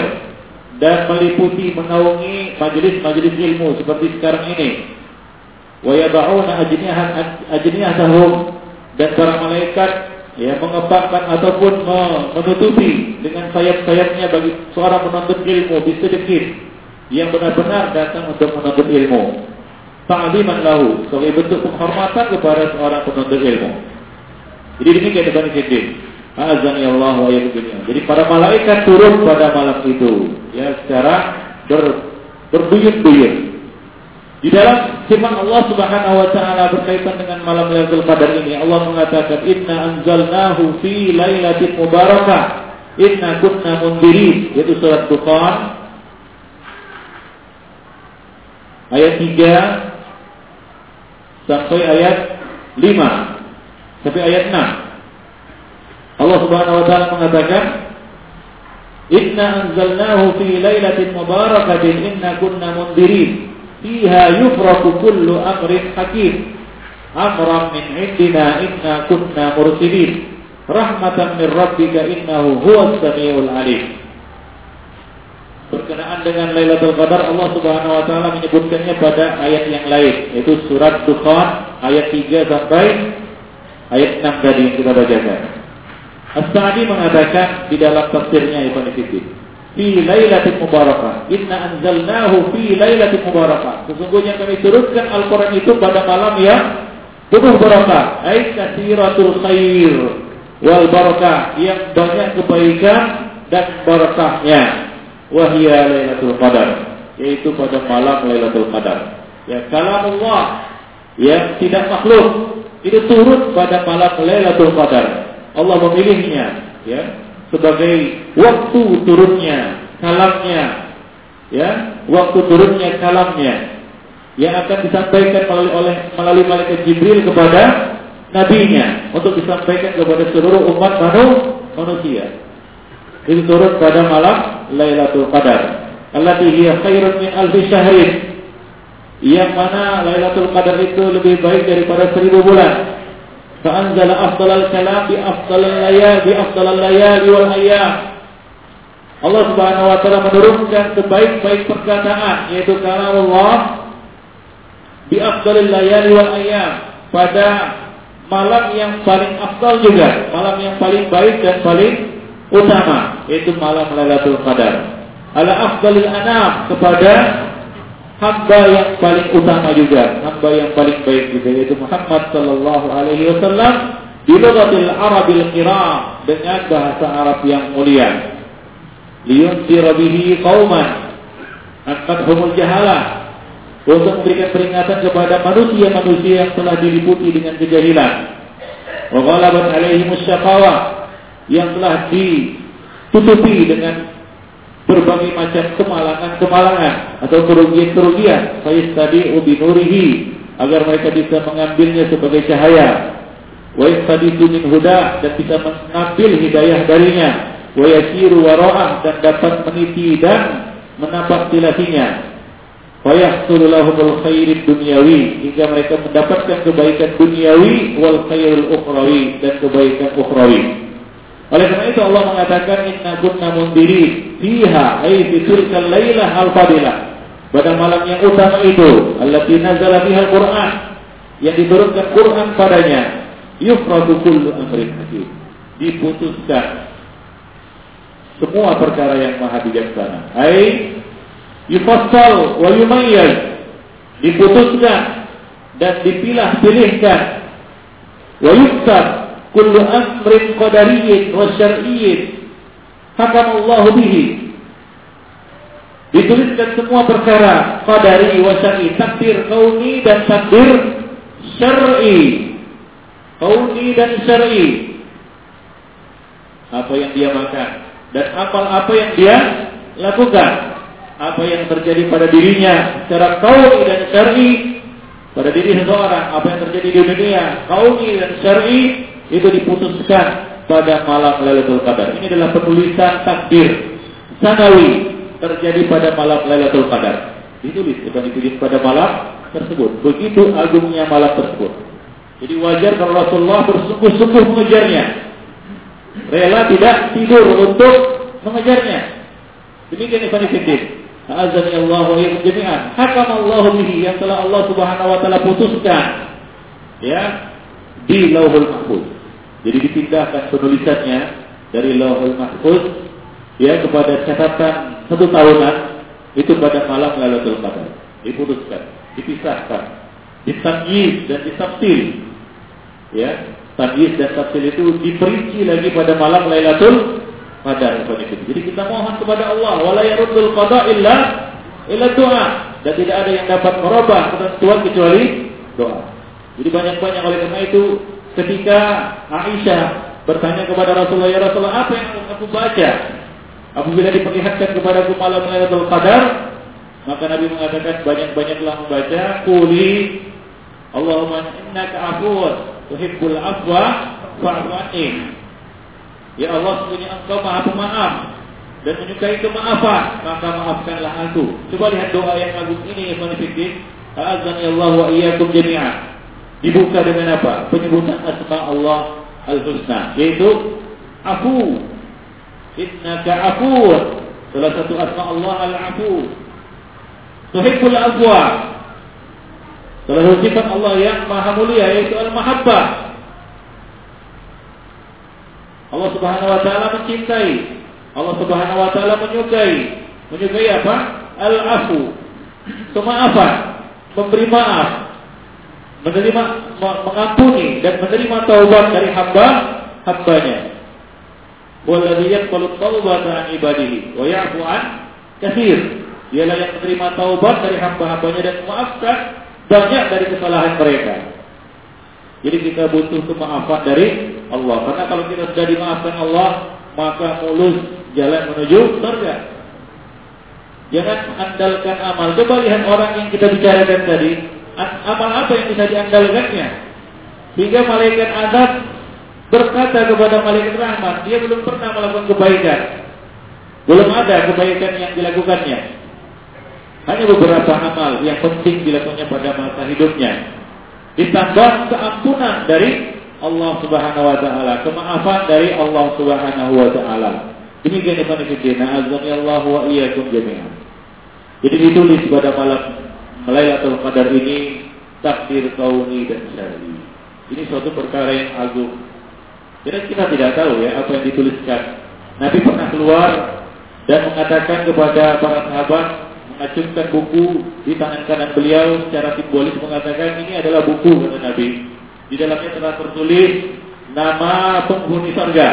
dan meliputi menaungi majelis-majelis ilmu seperti sekarang ini. Wa yad'una ajnihan ajnihatahum dan para malaikat ya mengepakkan ataupun menutupi dengan sayap-sayapnya bagi seorang penuntut ilmu sedikit yang benar-benar datang untuk menuntut ilmu ta'ziman lahu sebagai bentuk penghormatan kepada seorang penuntut ilmu. Jadi demikian Ibn Fiddin. Azan ya Allah wa Jadi para malaikat turun pada malam itu ya secara ber, berduyun-duyun. Di dalam firman Allah Subhanahu wa taala berkaitan dengan malam Lailatul Qadar ini Allah mengatakan inna anzalnahu fi lailatin mubarakah inna kunna mundirin yaitu surat Dukhan ayat 3 sampai ayat 5 sampai ayat 6. Allah Subhanahu wa taala mengatakan Inna anzalnahu fi lailatin mubarakatin inna kunna mundirin fiha yufraku kullu amrin hakim. Amran min indina inna kunna mursilin. Rahmatan min rabbika innahu huwas samiul alim. Berkenaan dengan Lailatul Qadar Allah Subhanahu wa taala menyebutkannya pada ayat yang lain yaitu surat Dukhan ayat 3 sampai ayat 6 tadi yang kita bacakan. As-Sa'di mengatakan di dalam tafsirnya Ibnu Katsir fi lailatin mubarakah. Inna anzalnahu fi lailatin mubarakah. Sesungguhnya kami turunkan Al-Qur'an itu pada malam yang penuh barakah ai katsiratul khair wal barakah. Yang banyak kebaikan dan barakahnya. Wahia Lailatul Qadar. Yaitu pada malam Lailatul Qadar. Ya kalam Allah yang tidak makhluk. Itu turun pada malam Lailatul Qadar. Allah memilihnya. Ya sebagai waktu turunnya kalamnya ya waktu turunnya kalamnya yang akan disampaikan melalui oleh melalui malaikat Jibril kepada nabinya untuk disampaikan kepada seluruh umat manusia itu turun pada malam Lailatul Qadar. Allati hiya khairun min alfi syahrin. Yang mana Lailatul Qadar itu lebih baik daripada seribu bulan. Bi afdalal layali bi afdalal layali wal ayyam. Allah Subhanahu wa taala menurunkan sebaik-baik perkataan yaitu kalam Allah bi afdalil layali wal ayyam pada malam yang paling afdal juga, malam yang paling baik dan paling utama yaitu malam Lailatul Qadar. Ala afdalil anam kepada hamba yang paling utama juga, hamba yang paling baik juga yaitu Muhammad sallallahu alaihi wasallam di lughatil Arabil Kiram dengan bahasa Arab yang mulia. Liyunzira bihi qauman humul jahalah untuk memberikan peringatan kepada manusia-manusia yang telah diliputi dengan kejahilan. Wa ghalabat alaihim yang telah ditutupi dengan berbagai macam kemalangan-kemalangan atau kerugian-kerugian. Saya tadi ubi nurihi agar mereka bisa mengambilnya sebagai cahaya. Wa yastadisu min huda dan bisa mengambil hidayah darinya. Wa yasiru wara'ah dan dapat meniti dan menapak tilasinya wa yahsulu khairid dunyawi hingga mereka mendapatkan kebaikan duniawi wal khairul ukhrawi dan kebaikan ukhrawi oleh karena itu Allah mengatakan inna kunna mundiri fiha ay fi tilkal lailah al fadilah pada malam yang utama itu allati nazala fiha al-Qur'an yang diturunkan Quran padanya yufradu kullu amrin hakim. Diputuskan semua perkara yang maha bijaksana. Ai yufassal wa yumayyaz. Diputuskan dan dipilah-pilihkan. Wa yuktab kullu amrin qadariyyin wa syar'iyyin. Hakam Allah bihi. Dituliskan semua perkara qadari wa syar'i takdir kauni dan takdir syar'i. Kauni dan syar'i. Apa yang dia makan dan apa apa yang dia lakukan. Apa yang terjadi pada dirinya secara kauni dan syar'i. Pada diri seseorang, apa yang terjadi di dunia, kauni dan syar'i itu diputuskan pada malam Lailatul Qadar. Ini adalah penulisan takdir sanawi terjadi pada malam Lailatul Qadar. Ditulis bukan ditulis pada malam tersebut. Begitu agungnya malam tersebut. Jadi wajar kalau Rasulullah bersungguh-sungguh mengejarnya. Rela tidak tidur untuk mengejarnya. Demikian Ibn Fiddin. Azani Allah wa jami'an. Hakam Allah bihi yang telah Allah Subhanahu wa taala putuskan. Ya, di Lauhul Mahfuz. Jadi dipindahkan penulisannya dari Lauhul Mahfuz ya kepada catatan satu tahunan itu pada malam Lailatul Qadar. Diputuskan, dipisahkan, ditamyiz dan ditafsir ya tabiis dan tafsir itu diperinci lagi pada malam Lailatul Qadar Jadi kita mohon kepada Allah wala yaruddul qada illa illa doa dan tidak ada yang dapat merubah ketentuan kecuali doa. Jadi banyak-banyak oleh karena itu ketika Aisyah bertanya kepada Rasulullah ya Rasulullah apa yang aku baca apabila diperlihatkan kepada aku malam Lailatul Qadar maka Nabi mengatakan banyak-banyaklah membaca kuli Allahumma innaka afuwun tuhibbul afwa fa'fu Ya Allah, sesungguhnya Engkau Maha Pemaaf dan menyukai kemaafan, maka maafkanlah aku. Coba lihat doa yang agung ini, Ibn Fiddin. Azan Allah wa iyyakum jami'an. Dibuka dengan apa? Penyebutan asma Allah al-husna, yaitu afu. Innaka afur. Salah satu asma Allah al-afu. Tuhibbul afwa. Salah satu sifat Allah yang maha mulia yaitu al-mahabbah. Allah Subhanahu wa taala mencintai. Allah Subhanahu wa taala menyukai. Menyukai apa? Al-afu. Pemaafan, memberi maaf, menerima mengampuni dan menerima taubat dari hamba hambanya. Walladzi yaqbalu taubata an ibadihi wa ya'fu an katsir. Dialah yang menerima taubat dari hamba-hambanya dan memaafkan banyak dari kesalahan mereka. Jadi kita butuh kemaafan dari Allah. Karena kalau kita sudah dimaafkan Allah, maka mulus jalan menuju surga. Jangan andalkan amal. Coba lihat orang yang kita bicarakan tadi. Amal apa yang bisa diandalkannya? Hingga malaikat azab berkata kepada malaikat rahmat, dia belum pernah melakukan kebaikan. Belum ada kebaikan yang dilakukannya. Hanya beberapa amal yang penting dilakukannya pada masa hidupnya. Ditambah keampunan dari Allah Subhanahu wa taala, kemaafan dari Allah Subhanahu wa taala. Demikian Ibnu Fiddin, Allah wa iyyakum jami'an. Jadi ditulis pada malam Lailatul Qadar ini takdir kauni dan syar'i. Ini suatu perkara yang agung. Jadi kita tidak tahu ya apa yang dituliskan. Nabi pernah keluar dan mengatakan kepada para sahabat, mengacungkan buku di tangan kanan beliau secara simbolis mengatakan ini adalah buku kata Nabi. Di dalamnya telah tertulis nama penghuni surga.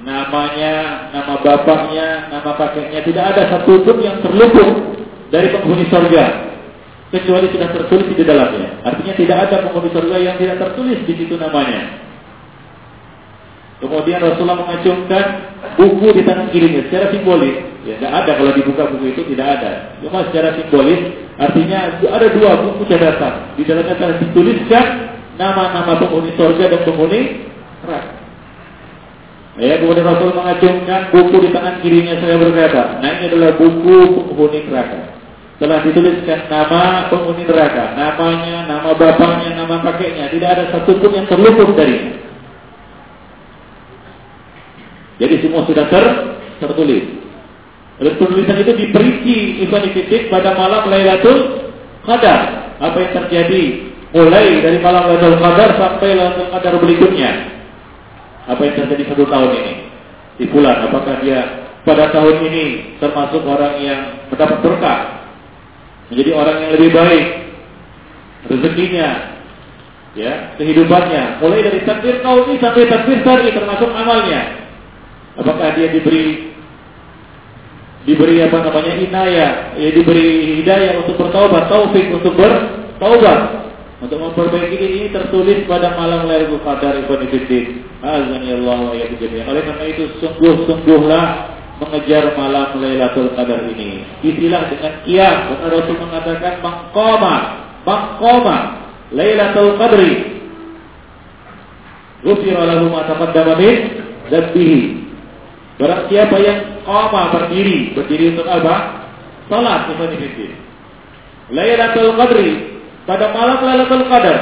Namanya, nama bapaknya, nama kakeknya tidak ada satu pun yang terluput dari penghuni surga kecuali sudah tertulis di dalamnya. Artinya tidak ada penghuni surga yang tidak tertulis di situ namanya. Kemudian Rasulullah mengacungkan buku di tangan kirinya secara simbolis Ya, tidak ada kalau dibuka buku itu tidak ada. Cuma secara simbolis artinya ada dua buku catatan. Di dalamnya telah dituliskan nama-nama penghuni surga dan penghuni neraka. Ya, kemudian Rasul mengacungkan buku di tangan kirinya saya berkata, nah ini adalah buku penghuni neraka. Telah dituliskan nama penghuni neraka, namanya, nama bapaknya, nama kakeknya, tidak ada satupun yang terluput darinya. Jadi semua sudah ter tertulis. Dan penulisan itu diperinci Ibn Fitik pada malam Lailatul Qadar. Apa yang terjadi mulai dari malam Lailatul Qadar sampai Lailatul Qadar berikutnya. Apa yang terjadi satu tahun ini di bulan. Apakah dia pada tahun ini termasuk orang yang mendapat berkah, menjadi orang yang lebih baik, rezekinya, ya kehidupannya, mulai dari takbir kaumi sampai takbir sari termasuk amalnya. Apakah dia diberi diberi apa namanya inayah, ya diberi hidayah untuk bertaubat, taufik untuk bertaubat. Untuk memperbaiki ini tertulis pada malam Lailatul Qadar Ibn Fiddin. Azani Allah wa Oleh karena itu sungguh-sungguhlah mengejar malam Lailatul Qadar ini. Isilah dengan kiam. Karena Rasul mengatakan maqama, maqama Lailatul Qadri. Ghufira lahu ma taqaddama min dzambihi. Barang siapa yang qama berdiri, berdiri untuk apa? Salat ikhwan fillah. Lailatul Qadri pada malam Lailatul Qadar.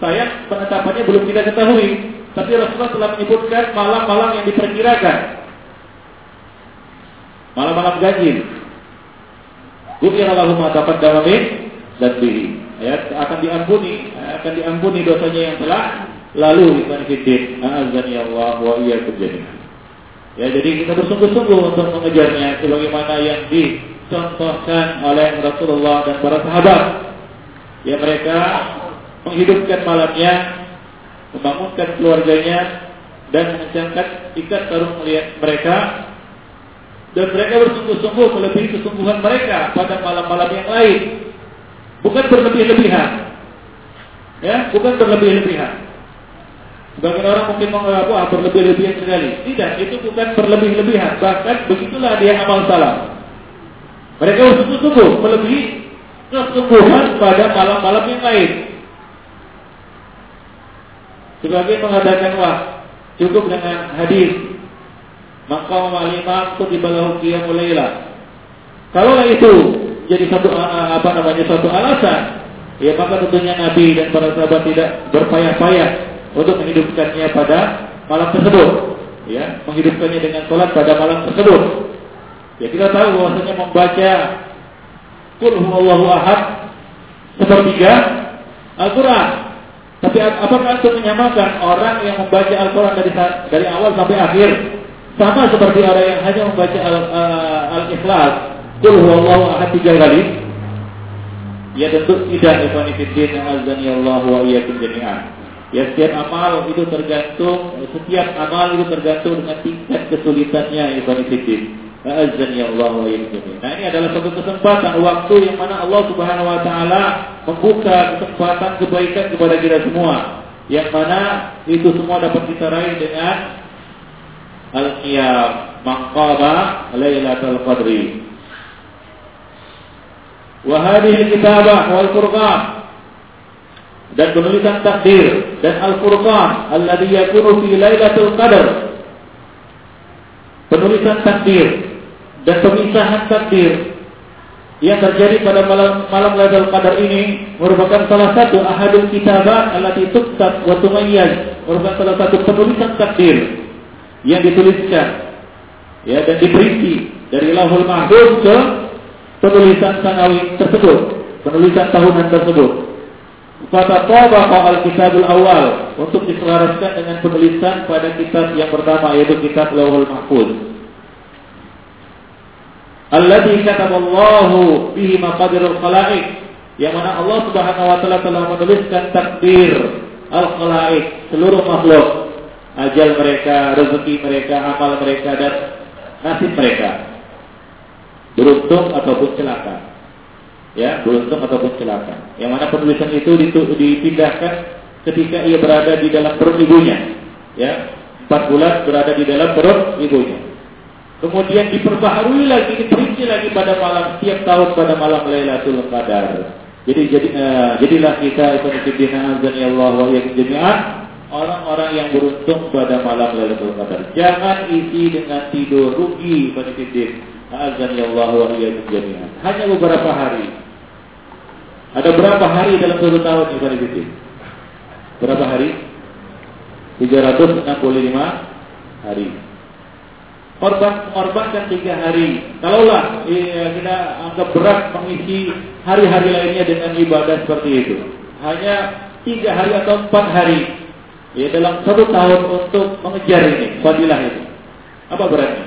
Sayang penetapannya belum kita ketahui, tapi Rasulullah telah menyebutkan malam-malam yang diperkirakan. Malam-malam ganjil. Gufira lahu ma taqaddama min dzambihi. Ya, akan diampuni, akan diampuni dosanya yang telah lalu ikhwan fillah. Azani Allah wa jami'an. Ya, jadi kita bersungguh-sungguh untuk mengejarnya sebagaimana yang dicontohkan oleh Rasulullah dan para sahabat. Ya mereka menghidupkan malamnya, membangunkan keluarganya dan mengencangkan ikat sarung melihat mereka dan mereka bersungguh-sungguh melebihi kesungguhan mereka pada malam-malam yang lain. Bukan berlebih-lebihan. Ya, bukan berlebih-lebihan. Sebagian orang mungkin menganggap wah berlebih-lebihan sekali. Tidak, itu bukan berlebih-lebihan. Bahkan begitulah dia amal salah. Mereka bersungguh-sungguh melebihi kesungguhan pada malam-malam yang lain. Sebagai mengadakan wah cukup dengan hadis maka itu dibalahu mulai lah. Kalau itu jadi satu apa namanya satu alasan, ya maka tentunya Nabi dan para sahabat tidak berpayah-payah untuk menghidupkannya pada malam tersebut. Ya menghidupkannya dengan sholat pada malam tersebut. Ya kita tahu bahwasanya membaca Qul huwallahu ahad sepertiga Al-Quran. Tapi apakah itu menyamakan orang yang membaca Al-Quran dari dari awal sampai akhir sama seperti orang yang hanya membaca uh, Al-Ikhlas Qul huwallahu ahad tiga kali Ya tentu tidak Ikhwan Fiddin Azani Allah wa iyyakum jami'an Ya setiap amal itu tergantung setiap amal itu tergantung dengan tingkat kesulitannya Ibn Fiddin. Azan Allah wa Nah ini adalah satu kesempatan waktu yang mana Allah Subhanahu Wa Taala membuka kesempatan kebaikan kepada kita semua. Yang mana itu semua dapat kita raih dengan al-qiyam maqama Lailatul Qadri. Wa hadhihi kitabah wal Qur'an dan penulisan takdir dan Al-Furqan alladhi yakunu fi Lailatul Qadar. Penulisan takdir dan pemisahan takdir yang terjadi pada malam malam Lailatul Qadar ini merupakan salah satu ahadul kitabat allati tuktab wa tumayyaz, merupakan salah satu penulisan takdir yang dituliskan ya dan diperinci dari Lauhul Mahfuz ke penulisan sanawi tersebut, penulisan tahunan tersebut. Fatatabaqa al-kitabul awal untuk diselaraskan dengan penulisan pada kitab yang pertama yaitu kitab Lauhul Mahfuz. Alladhi kataballahu bihi maqadirul khalaiq yang mana Allah Subhanahu wa taala telah menuliskan takdir al-khalaiq seluruh makhluk ajal mereka, rezeki mereka, amal mereka dan nasib mereka. Beruntung ataupun celaka ya beruntung ataupun celaka. Yang mana penulisan itu dipindahkan ketika ia berada di dalam perut ibunya, ya empat bulan berada di dalam perut ibunya. Kemudian diperbaharui lagi, diperinci lagi pada malam tiap tahun pada malam Lailatul Qadar. Jadi jadi uh, jadilah kita ibnu fillah azani Allah wa orang-orang yang beruntung pada malam Lailatul Qadar. Jangan isi dengan tidur rugi pada titik. Azani Allah wa jami'an. Hanya beberapa hari. Ada berapa hari dalam satu tahun ibnu titik? Berapa hari? 365 hari korban mengorbankan tiga hari. Kalaulah ya, kita anggap berat mengisi hari-hari lainnya dengan ibadah seperti itu. Hanya tiga hari atau empat hari ya dalam satu tahun untuk mengejar ini fadilah itu. Apa beratnya?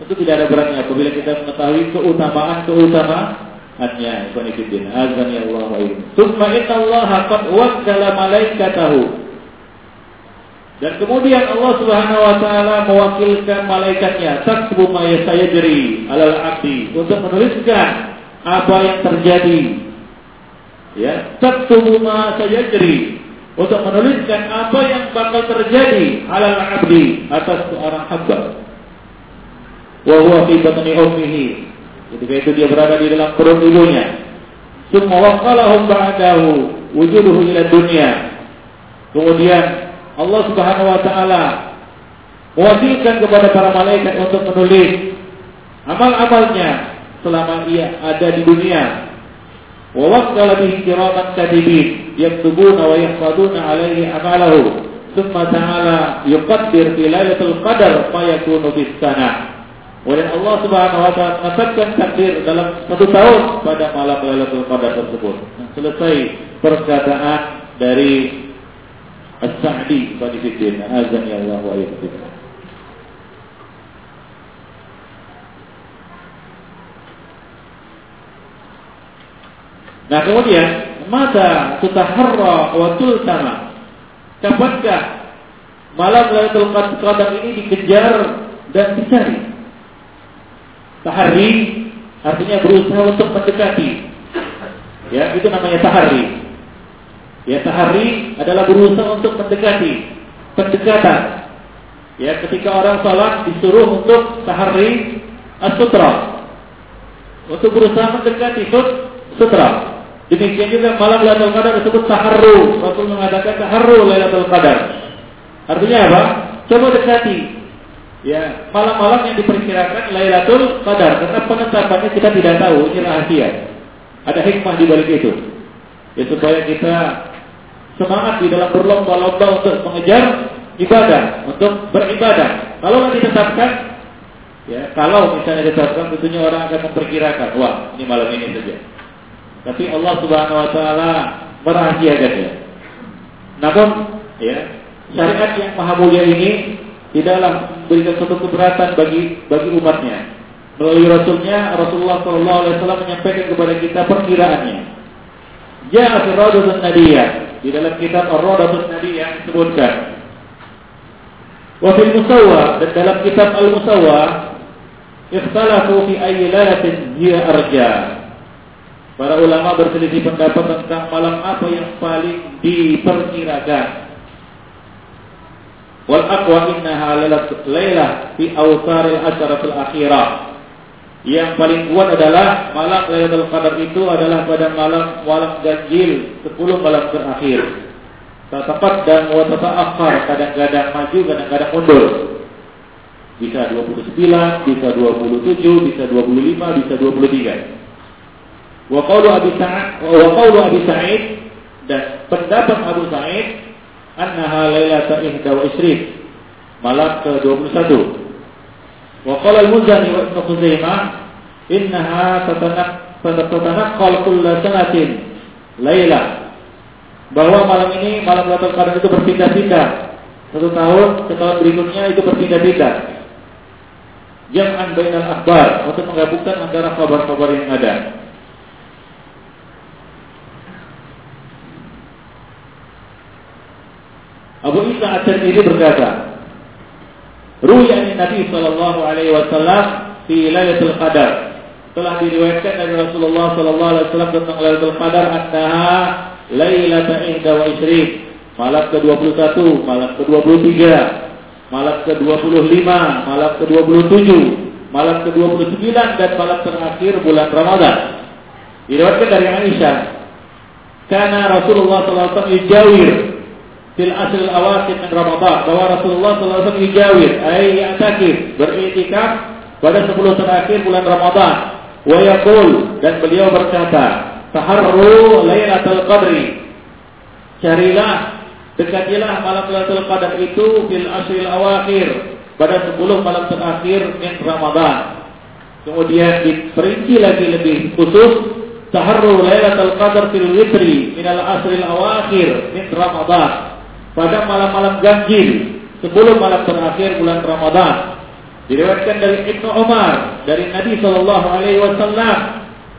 Itu tidak ada beratnya apabila kita mengetahui keutamaan keutamaannya. Ikhwanifiddin. Azani Allah wa Summa inna Allah qad wakkala malaikatahu dan kemudian Allah Subhanahu wa taala mewakilkan malaikatnya taktubu ma yasayajri alal abdi untuk menuliskan apa yang terjadi. Ya, taktubu ma sayajri untuk menuliskan apa yang bakal terjadi alal abdi atas seorang hamba. Wa huwa fi batni ummihi. Ketika itu dia berada di dalam perut ibunya. Summa waqalahum ba'dahu wujuduhu ila dunya. Kemudian Allah Subhanahu wa taala mewakilkan kepada para malaikat untuk menulis amal-amalnya selama ia ada di dunia. Kiraman katibin yaktubuna wa yahfaduna alaihi amalahu. Thumma ta'ala yuqaddir fi lailatul qadar ma yakunu bis sana. Kemudian Allah Subhanahu wa taala menetapkan dalam satu tahun pada malam Lailatul Qadar tersebut. Selesai perkataan dari As-Sa'di Fadifidin Azan ya Allah wa Nah kemudian Mata tutaharra wa tultama Kapankah Malam Lailatul Qadar ini dikejar dan dicari Tahari Artinya berusaha untuk mendekati Ya itu namanya tahari Ya tahari adalah berusaha untuk mendekati pendekatan. Ya ketika orang salat disuruh untuk tahari as-sutra. Untuk berusaha mendekati sutra. Demikian juga malam Lailatul Qadar disebut taharru. Rasul mengatakan taharru Lailatul Qadar. Artinya apa? Coba dekati. Ya, malam-malam yang diperkirakan Lailatul Qadar karena penetapannya kita tidak tahu, ini rahasia. Ada hikmah di balik itu. Ya supaya kita semangat di dalam berlomba-lomba untuk mengejar ibadah, untuk beribadah. Kalau ditetapkan, ya kalau misalnya ditetapkan tentunya orang akan memperkirakan, wah ini malam ini saja. Tapi Allah Subhanahu Wa Taala merahasiakannya. Namun, ya syariat yang maha mulia ini tidaklah memberikan suatu keberatan bagi bagi umatnya. Melalui Rasulnya, Rasulullah Shallallahu Alaihi Wasallam menyampaikan kepada kita perkiraannya. Ya Firdaus Nadiyah di dalam kitab Ar-Radatul Nadiyah disebutkan Wa fil Musawwa dan dalam kitab Al-Musawwa ikhtalafu fi ayyi lailatin hiya arja. Para ulama berselisih pendapat tentang malam apa yang paling diperkirakan. Wal aqwa innaha lailah fi awsaril asyaratul akhirah yang paling kuat adalah malam Lailatul Qadar itu adalah pada malam malam ganjil 10 malam terakhir. tepat dan wa akhar kadang-kadang maju kadang-kadang mundur. Bisa 29, bisa 27, bisa 25, bisa 23. Wa qawlu Abi Sa'id Sa'id dan pendapat Abu Sa'id annaha lailatul ihda wa isrif malam ke-21 Wa qala al-Muzani wa Ibnu Khuzaimah innaha tatanaqqal kulla sanatin laila. Bahwa malam ini malam Lailatul Qadar itu berpindah-pindah. Satu tahun, setahun berikutnya itu berpindah-pindah. Jam'an bainal akhbar untuk menggabungkan antara kabar-kabar yang ada. Abu Isa At-Tirmidzi berkata, Ruya Nabi Sallallahu Alaihi Wasallam di Lailatul Qadar telah diriwayatkan dari Rasulullah Sallallahu Alaihi Wasallam tentang Lailatul Qadar antaha Lailatul Ihda wa Ishrif malam ke-21, malam ke-23. malam ke-25, malam ke-27, malam ke-29 dan malam terakhir bulan Ramadan. Diriwayatkan dari Aisyah, karena Rasulullah SAW yujawir fil asl al-awakhir min Ramadan bahwa Rasulullah SAW yujawir ay ya'takif beriktikaf pada 10 terakhir bulan Ramadan wa yaqul dan beliau berkata taharru lailatul qadri carilah dekatilah malam Lailatul Qadar itu fil asril awakhir pada 10 malam terakhir min Ramadan. Kemudian diperinci lagi lebih khusus taharru Lailatul Qadar fil witri min al asril awakhir min Ramadan. Pada malam-malam ganjil 10 malam terakhir bulan Ramadan. Diriwayatkan dari Ibnu Umar dari Nabi Shallallahu alaihi wasallam.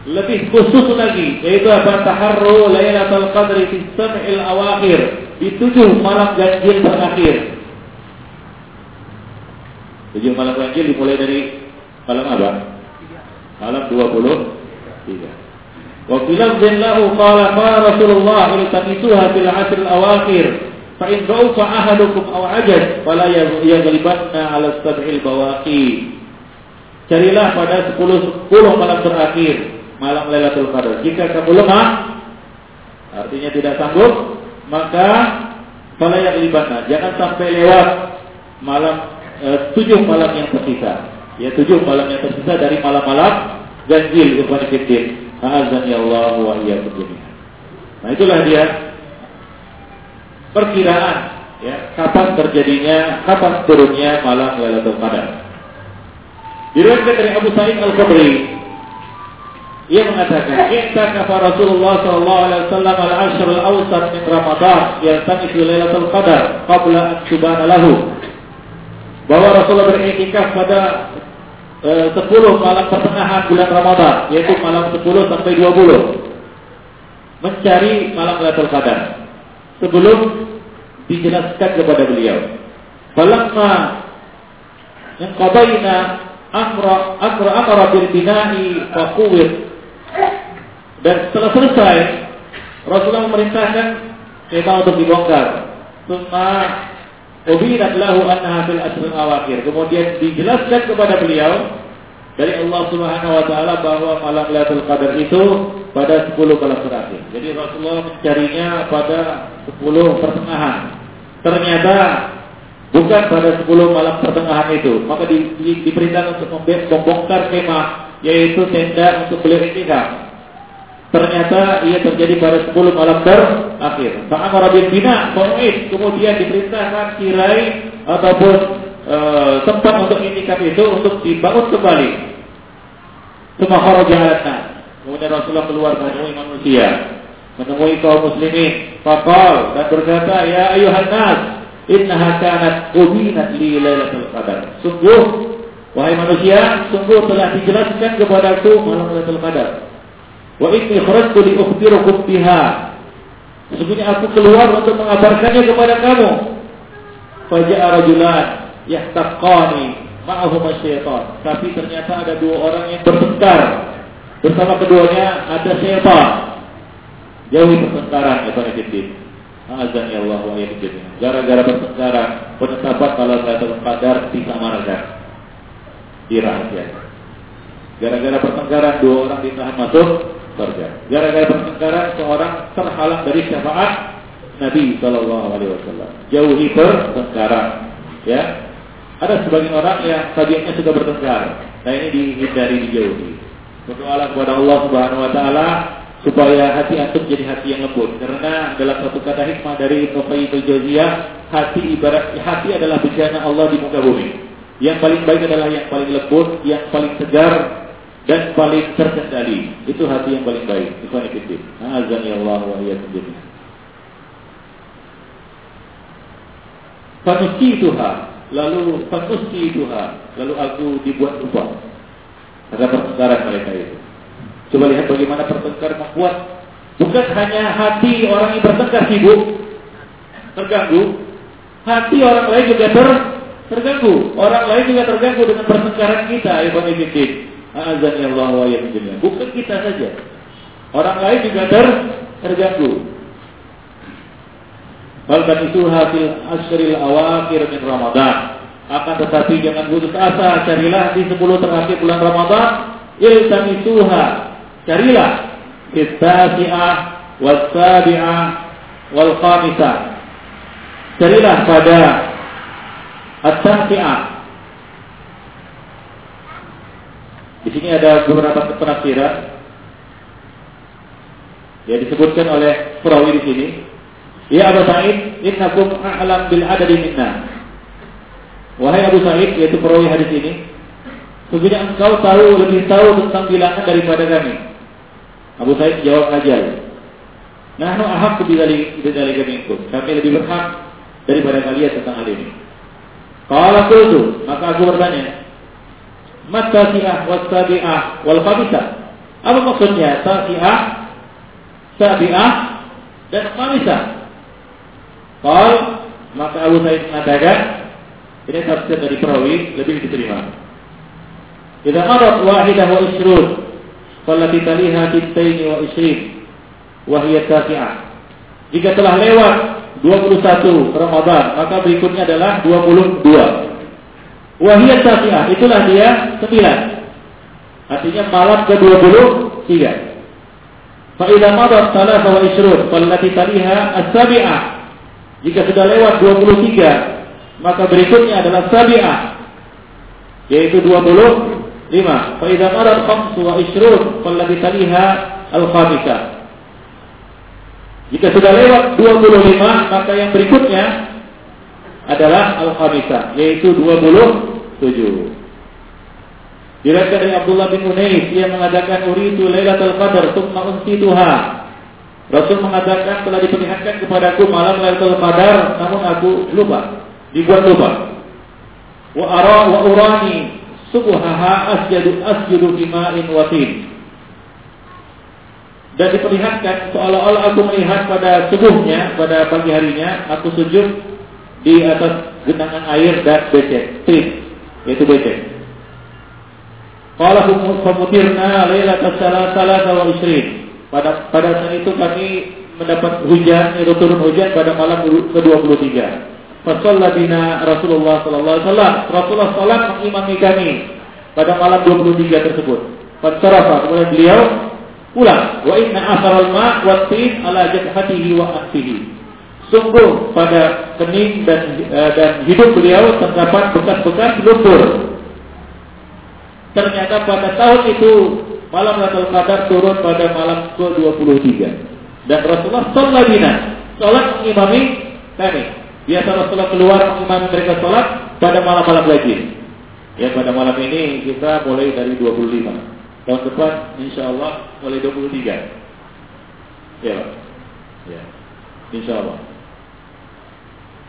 Lebih khusus lagi yaitu apa? Taharru lailatul qadri fi sab'il awakhir. Di tujuh malam ganjil terakhir. Tujuh malam ganjil dimulai dari malam apa? Malam 23 wa fi lafzin lahu qala qala Rasulullah iltamisuha fil asr al awakhir fa in dha'afa ahadukum aw ajaz fala yaghlibanna ala sab'il bawaqi carilah pada 10 10 malam terakhir malam Lailatul Qadar. Jika kamu lemah, artinya tidak sanggup, maka falayak libatna. Jangan sampai lewat malam e, tujuh malam yang tersisa. Ya tujuh malam yang tersisa dari malam-malam ganjil Ikhwan Fiddin. Azan ya Allah wa Nah itulah dia perkiraan ya kapan terjadinya, kapan turunnya malam Lailatul Qadar. Diriwayatkan dari Abu Sa'id Al-Khudri ia mengatakan, "I'takafa Rasulullah sallallahu alaihi wasallam al-ashr al-awsat min Ramadan yaltamisu lailatul qadar qabla an tubana lahu." Bahwa Rasulullah beriktikaf pada e, 10 malam pertengahan bulan Ramadan, yaitu malam 10 sampai 20. Mencari malam Lailatul Qadar. Sebelum dijelaskan kepada beliau. Falamma yang amra amra amra bil bina'i faquwir dan setelah selesai, Rasulullah memerintahkan kemah untuk dibongkar. Summa ubidat lahu annaha fil asrul awakhir. Kemudian dijelaskan kepada beliau dari Allah Subhanahu wa taala bahwa malam Lailatul Qadar itu pada 10 malam terakhir. Jadi Rasulullah mencarinya pada 10 pertengahan. Ternyata bukan pada 10 malam pertengahan itu. Maka di, di, diperintahkan untuk membongkar kemah yaitu tenda untuk beliau itikaf. Ternyata ia terjadi pada 10 malam terakhir. Fa'amara bin bina. Kemudian diperintahkan kirai ataupun e, tempat untuk itikaf itu untuk dibangun kembali. Semua kharaja Kemudian Rasulullah keluar menemui manusia, menemui kaum muslimin. Fakal dan berkata, Ya ayuhan nas, innaha kanat ubinat li lailatul qadar. Sungguh, wahai manusia, sungguh telah dijelaskan kepadaku malam lailatul qadar. Wa inni kharajtu li ukhbirukum biha. Sesungguhnya aku keluar untuk mengabarkannya kepada kamu. Faja'a rajulan yahtaqani ma'ahum syaitan. Tapi ternyata ada dua orang yang bertengkar. Bersama keduanya ada syaitan. Jauhi pertengkaran para jadid. Azan ya Allah wa Gara-gara pertengkaran penetapan kalau Lailatul Qadar disamarkan. Dirahasiakan. Gara-gara pertengkaran dua orang ditahan masuk surga. Gara-gara pertengkaran seorang terhalang dari syafaat Nabi Shallallahu Alaihi Wasallam. Jauhi pertengkaran. Ya, ada sebagian orang yang tabiatnya suka bertengkar. Nah ini dihindari dijauhi. Berdoa kepada Allah Subhanahu Wa Taala supaya hati antum jadi hati yang lembut. Karena dalam satu kata hikmah dari Ibnu Qayyim hati ibarat hati adalah bencana Allah di muka bumi. Yang paling baik adalah yang paling lembut, yang paling segar, dan paling terkendali. Itu hati yang paling baik. Ikhwan fillah. Azan ya Allah wa iyyakum jami'an. Fanuski Tuhan, lalu fanuski Tuhan, lalu aku dibuat lupa. Ada pertengkaran mereka itu. Coba lihat bagaimana pertengkaran membuat bukan hanya hati orang yang bertengkar sibuk, terganggu, hati orang lain juga ter, terganggu. Orang lain juga terganggu dengan pertengkaran kita, Ibu Ibu Azan ya Allah wa Bukan kita saja. Orang lain juga ter terganggu. Bahkan itu hasil asril awakir min Ramadan. Akan tetapi jangan putus asa, carilah di 10 terakhir bulan Ramadan, iltamisuha. Carilah fitasi'ah wasabi'ah wal khamisah. Carilah pada at-tasi'ah. Di sini ada beberapa penafsiran. Ya disebutkan oleh perawi di sini. Ya Abu Sa'id, innakum a'lam bil adadi minna. Wahai Abu Sa'id, yaitu perawi hadis ini, sesungguhnya engkau tahu lebih tahu tentang bilangan daripada kami. Abu Sa'id jawab ajal. Nahnu ahaq bidalik bidalik minkum. Kami lebih berhak daripada kalian tentang hal ini. Kalau itu, maka aku bertanya, Mata si'ah was sabi'ah wal. Apa maksudnya? Tasi'ah, sabi'ah, dan khamisah. Kalau maka Abu Sa'id mengatakan, ini tafsir dari perawi lebih diterima. Idza marat wahidah wa isrun, fallati taliha tintaini wa isrin, wa hiya. Jika telah lewat 21 Ramadan, maka berikutnya adalah 22. Wahiyat tasi'ah, itulah dia 9. Artinya malam ke-23. Fa'idha madat salah wa isrun, fallati taliha as-sabi'ah. Jika sudah lewat 23, maka berikutnya adalah sabi'ah. Yaitu 25. Fa'idha madat khamsu wa isrun, fallati taliha al-khamisah. Jika sudah lewat 25, maka yang berikutnya adalah Al-Khamisah, yaitu 27. Diriwayatkan dari Abdullah bin Unais, ia mengadakan uritu Lailatul Qadar, tsumma unsituha. Rasul mengatakan telah diperlihatkan kepadaku malam Lailatul Qadar, namun aku lupa, dibuat lupa. Wa ara wa urani subhaha asjadu asjudu fi ma'in wa tin dan diperlihatkan seolah-olah aku melihat pada subuhnya, pada pagi harinya, aku sujud di atas genangan air dan becek, trip, yaitu becek. Kalau pemutirna lailatul salah wa isrin. Pada pada saat itu kami mendapat hujan, itu turun hujan pada malam ke-23. Fasalla bina Rasulullah sallallahu alaihi wasallam. Rasulullah salat mengimami kami pada malam 23 tersebut. Fatsarafa, kemudian beliau Ulang, wa inna al ma wa tin ala jabhatihi wa anfihi. Sungguh pada kening dan uh, dan hidup beliau terdapat bekas-bekas lumpur. Ternyata pada tahun itu malam Lailatul Qadar turun pada malam ke-23. Dan Rasulullah sallallahu bina, salat mengimami kami. Biasa Rasulullah keluar mengimami mereka salat pada malam-malam lagi. Ya pada malam ini kita mulai dari 25. Tahun depan insya Allah mulai 23. Ya. Ya. Insya Allah.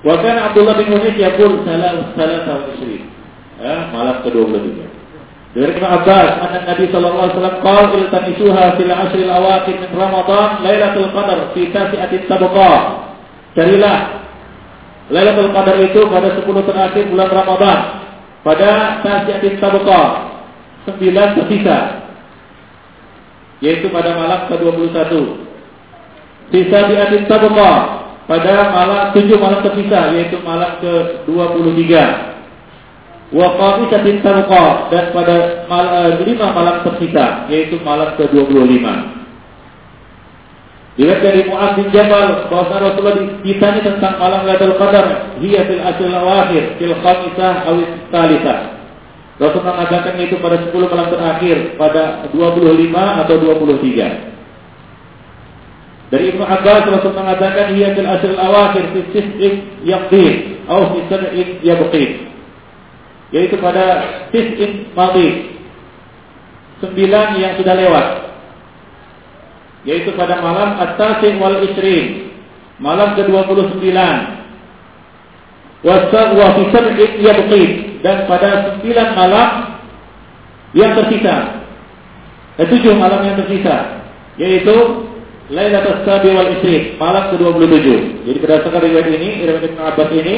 Waktu Abdullah bin Unais yaqul salah salah tahun isri. Ya, malam ke-23. Dari Ibn Abbas, anna Nabi sallallahu alaihi wasallam qala iltamisuha fil ashril awaqit min Ramadan Lailatul Qadar fi tasi'atit tabqa. Carilah Lailatul Qadar itu pada 10 terakhir bulan Ramadan. Pada tasi'atit tabqa. 9 tersisa yaitu pada malam ke-21. Sisa di atin tabqa pada malam tujuh malam terpisah yaitu malam ke-23. Wa qamisatin tabqa dan pada mal, eh, lima malam tersisa yaitu malam ke-25. Dilihat dari Mu'ad bin Jabal bahwa Rasulullah ditanya tentang malam Lailatul Qadar, hiya fil asril awakhir fil khamisah aw tsalitsah. Rasul mengatakan itu pada 10 malam terakhir pada 25 atau 23. Dari Ibnu Abbas Rasul mengatakan ia fil asr awakhir fi tis'in yaqdir atau fi sab'in yabqin. Yaitu pada tis'in madhi. Sembilan yang sudah lewat. Yaitu pada malam at-tasi wal isrin. Malam ke-29. Wa fi sab'in yabqin dan pada sembilan malam yang tersisa, eh, tujuh malam yang tersisa, yaitu Lailatul Sabi wal Isri, malam ke-27. Jadi berdasarkan riwayat ini, riwayat Ibn Abbas ini,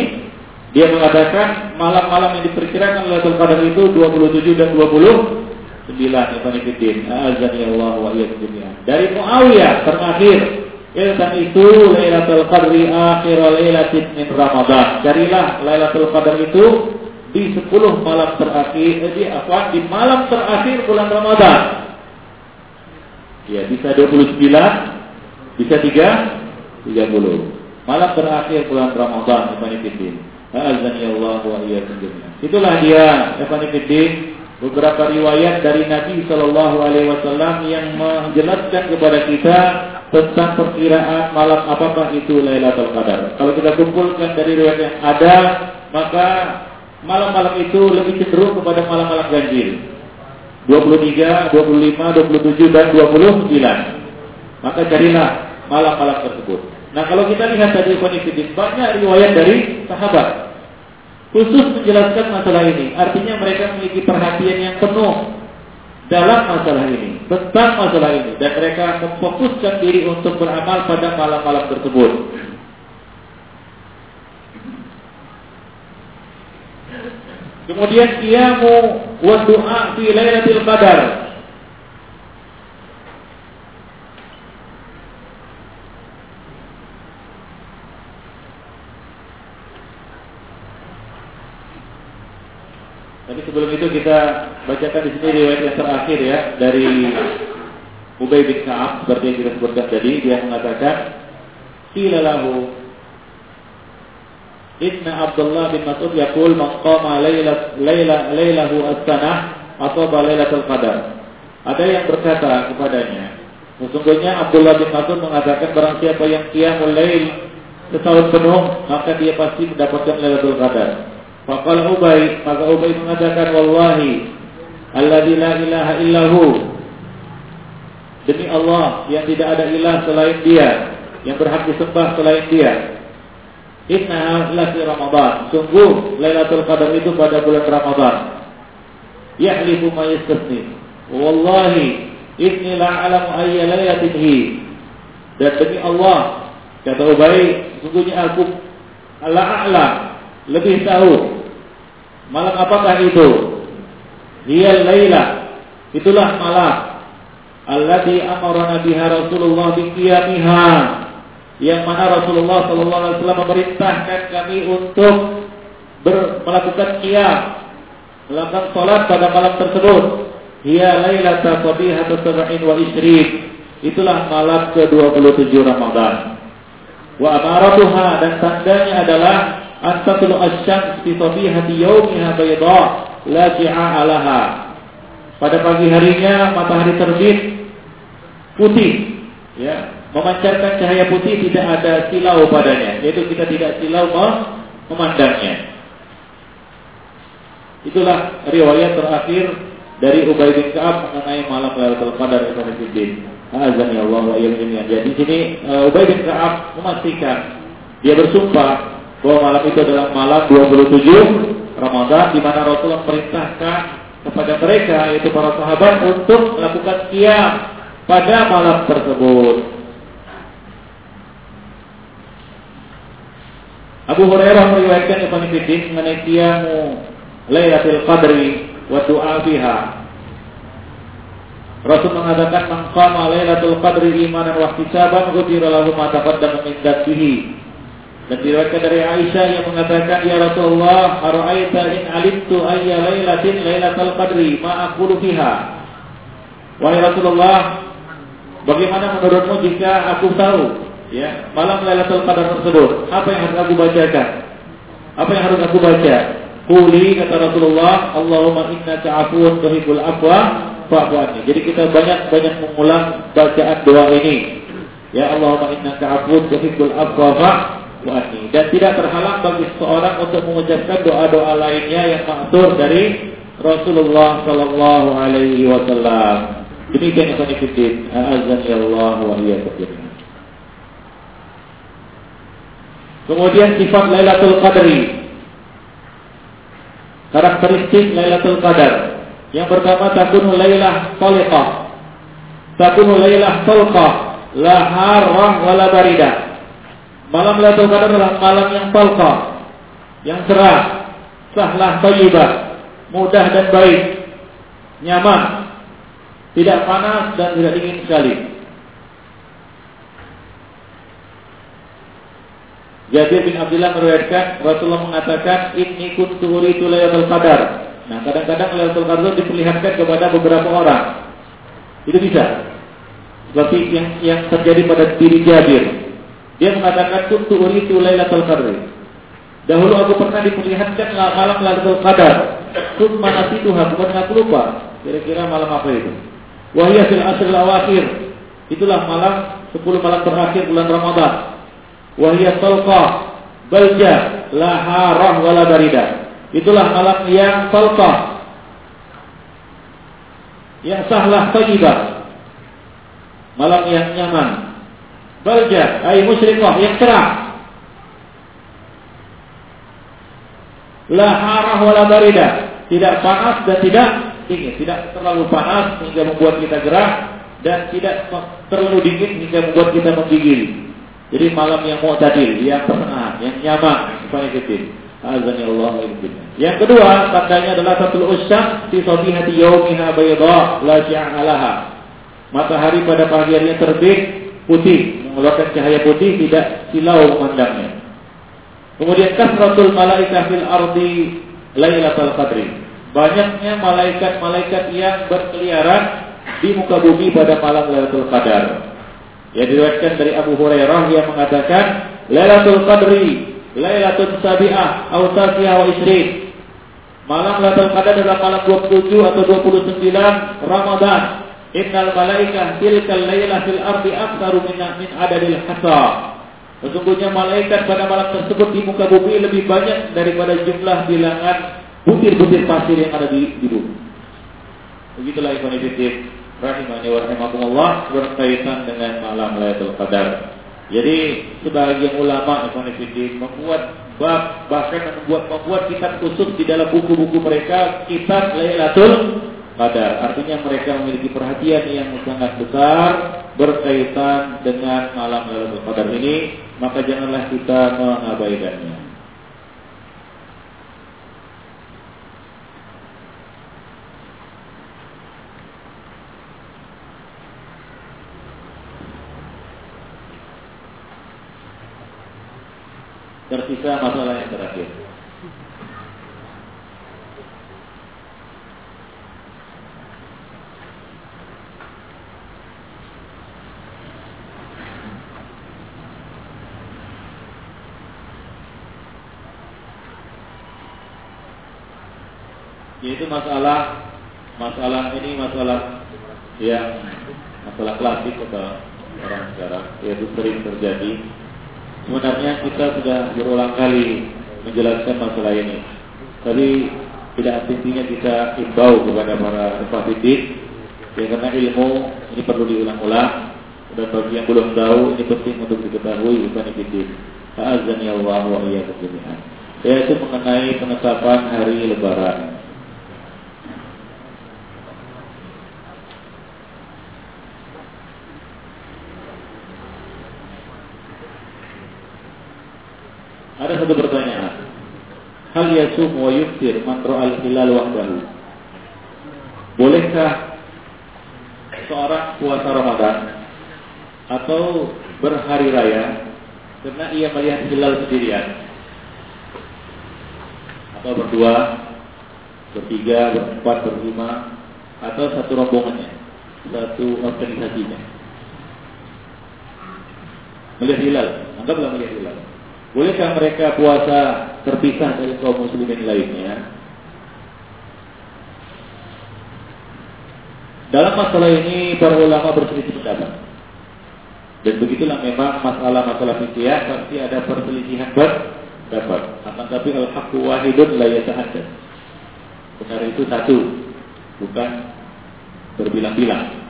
dia mengatakan malam-malam yang diperkirakan Lailatul Qadar itu 27 dan 29 Ibn Fiddin. Azani Allah wa dunia. Dari Muawiyah terakhir Iltan itu Lailatul Qadri akhir lailatin min Ramadan. Carilah Lailatul Qadar itu di 10 malam terakhir, eh, di apa? Di malam terakhir bulan Ramadan. Ya, bisa 29, bisa 3, 30. Malam terakhir bulan Ramadan, Ibn Fiddin. Azan ya Allah wa iyyakum Itulah dia, Ibn Fiddin, beberapa riwayat dari Nabi Shallallahu Alaihi Wasallam yang menjelaskan kepada kita tentang perkiraan malam apakah itu Lailatul Qadar. Kalau kita kumpulkan dari riwayat yang ada, maka malam-malam itu lebih cenderung kepada malam-malam ganjil. 23, 25, 27 dan 29. Maka carilah malam-malam tersebut. Nah, kalau kita lihat tadi konfidin banyak riwayat dari sahabat khusus menjelaskan masalah ini. Artinya mereka memiliki perhatian yang penuh dalam masalah ini, tentang masalah ini dan mereka memfokuskan diri untuk beramal pada malam-malam tersebut. Kemudian qiyamu wa du'a fi lailatul qadar. Tapi sebelum itu kita bacakan di sini riwayat yang terakhir ya dari Ubay bin Ka'ab seperti yang kita sebutkan tadi dia mengatakan qila lahu Abdullah bin Mas'ud yaqul man qama laylahu as-sanah atau lailatul qadar. Ada yang berkata kepadanya, sesungguhnya Abdullah bin Mas'ud mengatakan barang siapa yang qiyamul lail setahun penuh, maka dia pasti mendapatkan lailatul qadar. Faqala Ubay, maka Ubay mengatakan wallahi alladzi la ilaha illahu Demi Allah yang tidak ada ilah selain Dia, yang berhak disembah selain Dia. Inna la fi Ramadan. Sungguh Lailatul Qadar itu pada bulan Ramadan. Yahlifu ma yastasni. Wallahi inni la a'lamu ayya lailatin. Dan demi Allah kata Ubay, sungguhnya aku la a'lam, lebih tahu malam apakah itu? Dia laila. Itulah malam allati amarna biha Rasulullah bi qiyamiha yang mana Rasulullah sallallahu alaihi wasallam memerintahkan kami untuk ber, melakukan qiyam, melakukan salat pada malam tersebut. Hiya lailata sabihatu sab'in wa isrin. Itulah malam ke-27 Ramadan. Wa amaratuha dan tandanya adalah antatul asyams fi sabihati yaumiha bayda la alaha. Pada pagi harinya matahari terbit putih, ya, memancarkan cahaya putih tidak ada silau padanya, yaitu kita tidak silau memandangnya. Itulah riwayat terakhir dari Ubay bin Ka'ab mengenai malam Lailatul Qadar Fiddin. Azan Allah wa Jadi di sini uh, Ubay bin Ka'ab memastikan dia bersumpah bahwa malam itu adalah malam 27 Ramadan di mana Rasulullah perintahkan kepada mereka yaitu para sahabat untuk melakukan qiyam pada malam tersebut. Abu Hurairah meriwayatkan Ibn Fiddin mengenai qiyamu Lailatul Qadri wa du'a fiha. Rasul mengatakan man qama Lailatul Qadri imanan wa ihtisaban ghufira lahu ma taqaddama min. Dan diriwayatkan dari Aisyah yang mengatakan ya Rasulullah ara'aita in alimtu ayya lailatin lailatul qadri ma aqulu fiha. Wahai Rasulullah, bagaimana menurutmu jika aku tahu ya malam Lailatul Qadar tersebut, apa yang harus aku bacakan? Apa yang harus aku baca? Kuli kata Rasulullah, Allahumma inna ta'afuun tuhibbul afwa fa'fu anni. Jadi kita banyak-banyak mengulang bacaan doa ini. Ya Allahumma inna ta'afuun tuhibbul afwa anni. Dan tidak terhalang bagi seorang untuk mengucapkan doa-doa lainnya yang maksur dari Rasulullah sallallahu alaihi wasallam. Demikian yang kami Azan ya Allah wa. Kemudian sifat Lailatul Qadri. Karakteristik Lailatul Qadar. Yang pertama takunu lailah taliqah. Takunu lailah talqah. La harrah wa la baridah. Malam Lailatul Qadar adalah malam yang talqah. Yang cerah. Sahlah tayyibah. Mudah dan baik. Nyaman. Tidak panas dan tidak dingin sekali. Jabir bin Abdullah meriwayatkan Rasulullah mengatakan inni kuntu uridu lailatul qadar. Nah, kadang-kadang lailatul qadar diperlihatkan kepada beberapa orang. Itu bisa. Seperti yang yang terjadi pada diri Jabir. Dia mengatakan kuntu uridu lailatul qadar. Dahulu aku pernah diperlihatkan malam lailatul qadar. Tsumma nasituha, kemudian aku lupa. Kira-kira malam apa itu? Wahia fil asr awakhir. Itulah malam 10 malam terakhir bulan Ramadan. Wahia talqa balja la harah wala. Itulah malam yang talqa. Yang sahlah tayyibah. Malam yang nyaman. Ay musyrifah yang cerah. La harah wala barida. Tidak panas dan tidak dingin, tidak terlalu panas hingga membuat kita gerah dan tidak terlalu dingin hingga membuat kita menggigil. Jadi malam yang mau mu'tadil, yang pertengahan, yang nyaman, supaya kecil. Azani Allah Yang kedua, tandanya adalah satu usyak fi hati yaumiha bayda la laha. Matahari pada pagi harinya terbit putih, mengeluarkan cahaya putih, tidak silau memandangnya. Kemudian kasratul malaikah fil ardi lailatul qadri banyaknya malaikat-malaikat yang berkeliaran di muka bumi pada malam Lailatul Qadar. Ya diriwayatkan dari Abu Hurairah yang mengatakan Lailatul Qadri Lailatul Sabi'ah atau Tasiyah wa Isri. Malam Lailatul Qadar adalah malam 27 atau 29 Ramadan. Innal malaikah tilkal lailah fil ardi aktsaru min min adadil hasa. Sesungguhnya malaikat pada malam tersebut di muka bumi lebih banyak daripada jumlah bilangan butir-butir pasir yang ada di, di bumi. Begitulah ikhwan fillah rahimani wa rahimakumullah berkaitan dengan malam Lailatul Qadar. Jadi sebagian ulama ikhwan fillah membuat bahkan membuat membuat kitab khusus di dalam buku-buku mereka kitab Lailatul Qadar. Artinya mereka memiliki perhatian yang sangat besar berkaitan dengan malam Lailatul Qadar ini, maka janganlah kita mengabaikannya. Tersisa masalah yang terakhir. Yaitu masalah masalah ini masalah yang masalah klasik pada orang sekarang yaitu sering terjadi Sebenarnya kita sudah berulang kali menjelaskan masalah ini. Tapi tidak intinya kita imbau kepada para mufasidin ya karena ilmu ini perlu diulang-ulang dan bagi yang belum tahu ini penting untuk diketahui bukan ibidin. Azan ya Allah wa iyyakum. Yaitu mengenai penetapan hari lebaran. Ada satu pertanyaan. Hal yasum wa yuftir man ra'al hilal wahdahu. Bolehkah seorang puasa Ramadan atau berhari raya karena ia melihat hilal sendirian atau berdua, bertiga, berempat, berlima atau satu rombongannya, satu organisasinya. Melihat hilal, anggaplah melihat hilal. Bolehkah mereka puasa terpisah dari kaum muslimin lainnya? Dalam masalah ini para ulama berselisih pendapat. Dan begitulah memang masalah-masalah fikih pasti ada perselisihan pendapat. Akan tapi al-haqqu wahidun la yata'addad. Benar itu satu, bukan berbilang-bilang.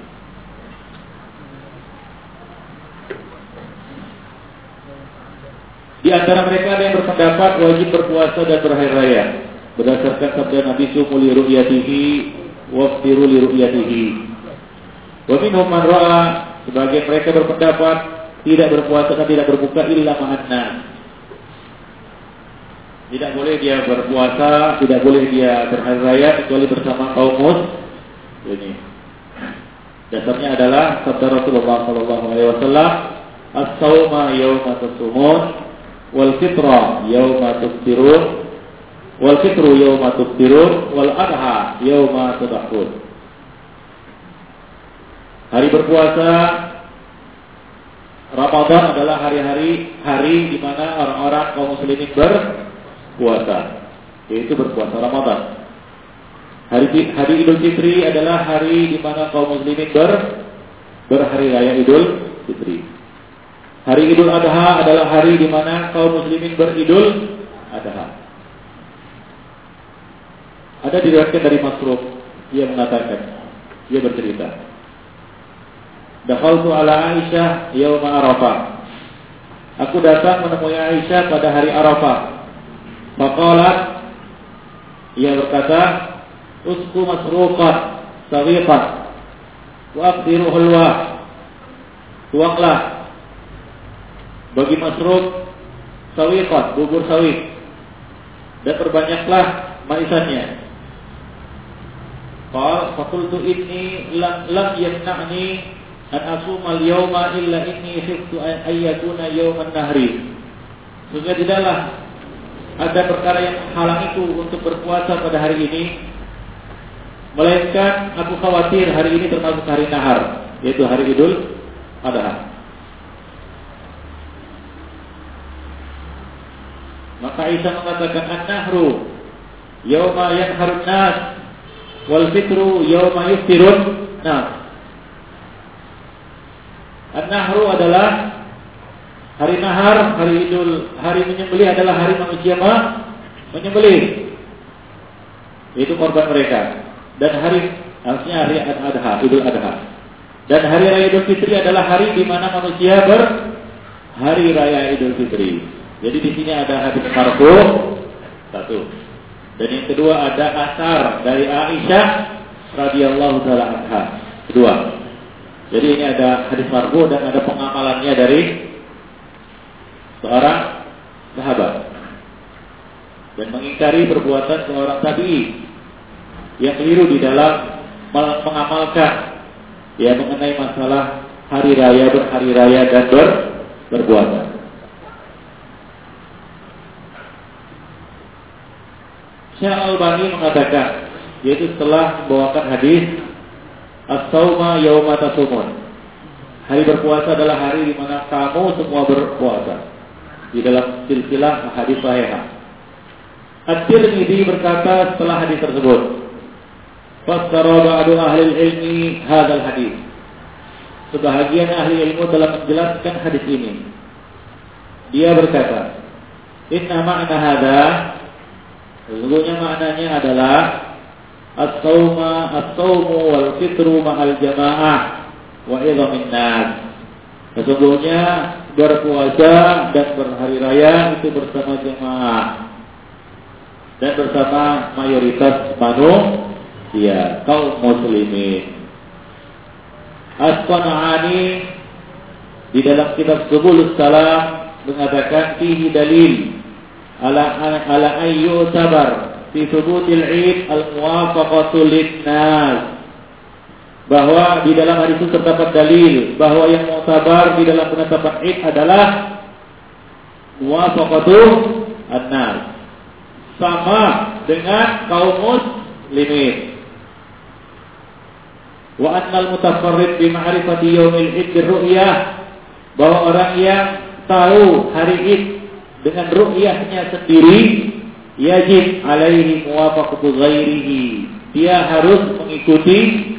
Di antara mereka ada yang berpendapat wajib berpuasa dan berhari raya berdasarkan sabda Nabi Sumu li ru'yatihi waftiru li ru'yatihi. Wa minhum man ra'a sebagian mereka berpendapat tidak berpuasa dan tidak berbuka illa ma'anna. Tidak boleh dia berpuasa, tidak boleh dia berhari raya kecuali bersama kaum mus. Ini. Dasarnya adalah sabda Rasulullah sallallahu alaihi wasallam, "As-sauma yauma tasumun wal fitra yauma tuftirun wal fitru yauma tuftirun wal adha yauma. Hari berpuasa Ramadan adalah hari-hari hari di mana orang-orang kaum muslimin berpuasa, yaitu berpuasa Ramadan. Hari hari Idul Fitri adalah hari di mana kaum muslimin ber berhari raya Idul Fitri. Hari Idul Adha adalah hari di mana kaum muslimin beridul Adha. Ada diriwayatkan dari Masruf, dia mengatakan, dia bercerita, Dakhaltu ala Aisyah yauma Arafah. Aku datang menemui Aisyah pada hari Arafah. Faqalat ia berkata, "Usku masruqat sawiqat wa aqdiru hulwa." Tuanglah bagi masruq sawiqat, bubur sawiq. Dan perbanyaklah maisannya. Qal faqultu inni lam lam yamna'ni an asuma al-yawma illa inni khiftu ayyakuna yawman nahri. Sehingga tidaklah ada perkara yang menghalangiku untuk berpuasa pada hari ini melainkan aku khawatir hari ini termasuk hari nahar yaitu hari Idul Adha. Maka Isa mengatakan an-nahru yauma yanharun nas wal fitru yauma yuftirun nas. An-Nahru adalah hari nahar, hari Idul, hari menyembelih adalah hari manusia menyembelih. Itu korban mereka. Dan hari harusnya hari Adha, Idul Adha. Dan hari raya Idul Fitri adalah hari di mana manusia ber hari raya Idul Fitri. Jadi di sini ada hadis marfu satu. Dan yang kedua ada asar dari Aisyah radhiyallahu taala anha. Kedua. Jadi ini ada hadis marfu dan ada pengamalannya dari seorang sahabat dan mengingkari perbuatan seorang tabi'i yang keliru di dalam mengamalkan ya mengenai masalah hari raya berhari raya dan ber. Syekh Al-Bani mengatakan yaitu setelah membawakan hadis As-sauma yauma tasumun. Hari berpuasa adalah hari di mana kamu semua berpuasa. Di dalam silsilah hadis sahih. At-Tirmidzi berkata setelah hadis tersebut, Fassara ba'du ahli ilmi hadzal hadis. Sebahagian ahli ilmu telah menjelaskan hadis ini. Dia berkata, Inna ma'na hadza Sesungguhnya maknanya adalah as-sauma as-saumu wal fitru ma'al jamaah wa idhamin nas. Sesungguhnya berpuasa dan berhari raya itu bersama jemaah dan bersama mayoritas manusia kaum muslimin. As-Sana'ani di dalam kitab Subul Salam mengatakan fihi dalil ala ala ayyu sabar. Fi thubutil id al-muwafaqatu nas bahwa di dalam hadis itu terdapat dalil bahwa yang sabar di dalam penetapan id adalah muwafaqatu an-nas. Sama dengan kaum muslimin. Wa annal mutafarrid bi ma'rifati yaumil id ru'yah bahwa orang yang tahu hari id dengan ru'yahnya sendiri yajib alaihi muwafaqatu ghairihi. Dia harus mengikuti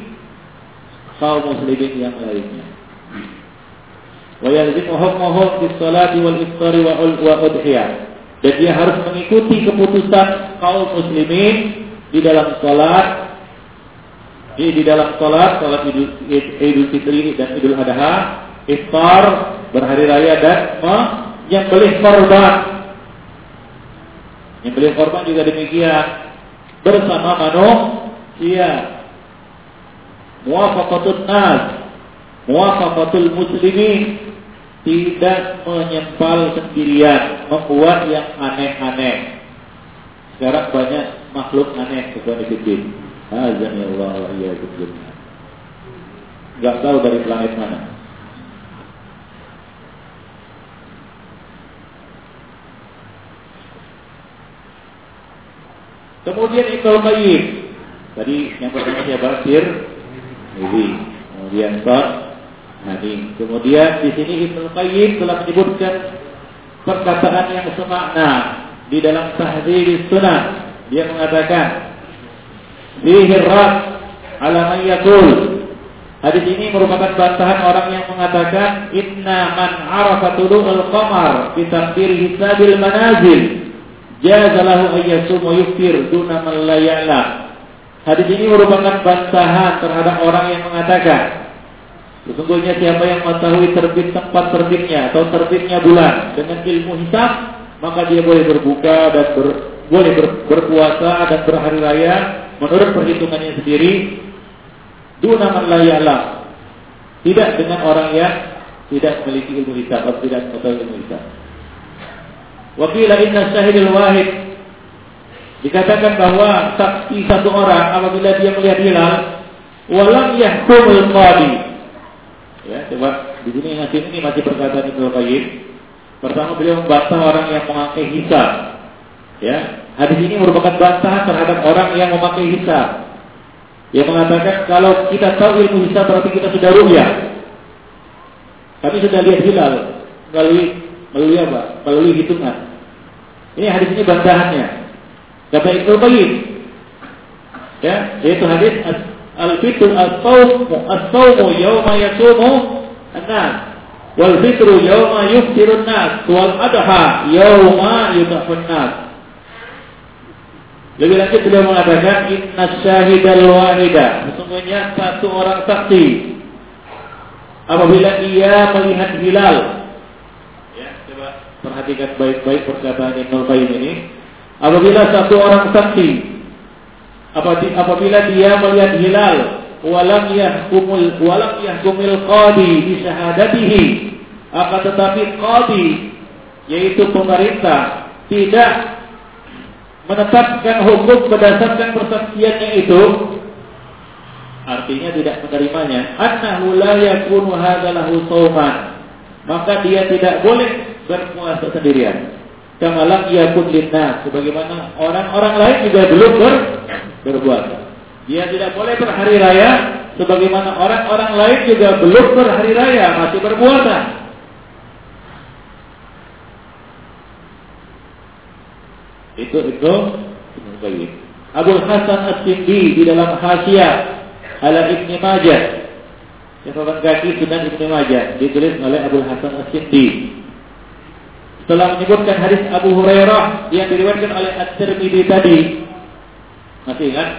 kaum muslimin yang lainnya. Wa yalzimu hukmuhum fi sholati wal iftari wa udhiyah. Dan dia harus mengikuti keputusan kaum muslimin di dalam salat di, di dalam salat salat Idul, Idul Fitri dan Idul Adha, iftar berhari raya dan menyembelih korban yang beli korban juga demikian bersama manusia. Muwafaqatul nas, muwafaqatul muslimin tidak menyempal sendirian, membuat yang aneh-aneh. Sekarang banyak makhluk aneh kepada. Azan ya Allah ya Gak tahu dari planet mana. Kemudian Ibnu Qayyim. Tadi yang pertama siapa? Sir ini. Kemudian Sot Hadi. Kemudian di sini Ibnu Qayyim telah menyebutkan perkataan yang semakna di dalam Tahdzir Sunnah. Dia mengatakan, "Fihi rad ala man yaqul Hadis ini merupakan bantahan orang yang mengatakan inna man arafa tulu'ul qamar bi takdir hisabil manazil jazalahu ayyasum wa yuftir duna man la ya'lam. Hadis ini merupakan bantahan terhadap orang yang mengatakan Sesungguhnya siapa yang mengetahui terbit tempat terbitnya atau terbitnya bulan dengan ilmu hisab, maka dia boleh berbuka dan ber, boleh ber, berpuasa dan berhari raya menurut perhitungannya sendiri Duna man la ya'lam. Tidak dengan orang yang tidak memiliki ilmu hisab atau tidak mengetahui ilmu hisab. Wakila inna syahidul wahid dikatakan bahwa saksi satu orang apabila dia melihat hilal walam yahkumul qadi. Ya, coba di sini ngasih ini masih perkataan Ibnu Qayyim. Pertama beliau membantah orang yang memakai hisab. Ya, hadis ini merupakan bantahan terhadap orang yang memakai hisab. Yang mengatakan kalau kita tahu ilmu hisab berarti kita sudah ruya. Kami sudah lihat hilal melalui melalui apa? Melalui hitungan. Ini hadis ini bantahannya. Kata Ibnu Qayyim. Ya, yaitu hadis al-fitr as-sawm as-sawm yawma yasumu an-nas wal fitru yawma yuftiru an-nas wal adha yawma yudhafun nas lebih lanjut beliau mengatakan inna syahidal wahida. Sesungguhnya satu orang saksi apabila ia melihat hilal. Perhatikan baik-baik perkataan Ibnu Qayyim ini. Apabila satu orang saksi apabila dia melihat hilal walam yahkumul walam yahkumil qadi bi syahadatihi akan tetapi qadi yaitu pemerintah tidak menetapkan hukum berdasarkan persaksiannya itu artinya tidak menerimanya annahu la yakunu hadalahu maka dia tidak boleh berpuasa sendirian. Kamalam yakun linnas sebagaimana orang-orang lain juga belum ber, berpuasa. Dia tidak boleh berhari raya sebagaimana orang-orang lain juga belum berhari raya masih berpuasa. Itu itu Abu Hasan As-Sindi di dalam Hasyiah ala Ibnu Majah. Catatan kaki Sunan Ibnu Majah? Ditulis oleh Abu Hasan As-Sindi. Setelah menyebutkan hadis Abu Hurairah yang diriwayatkan oleh At-Tirmidzi tadi. Masih ingat?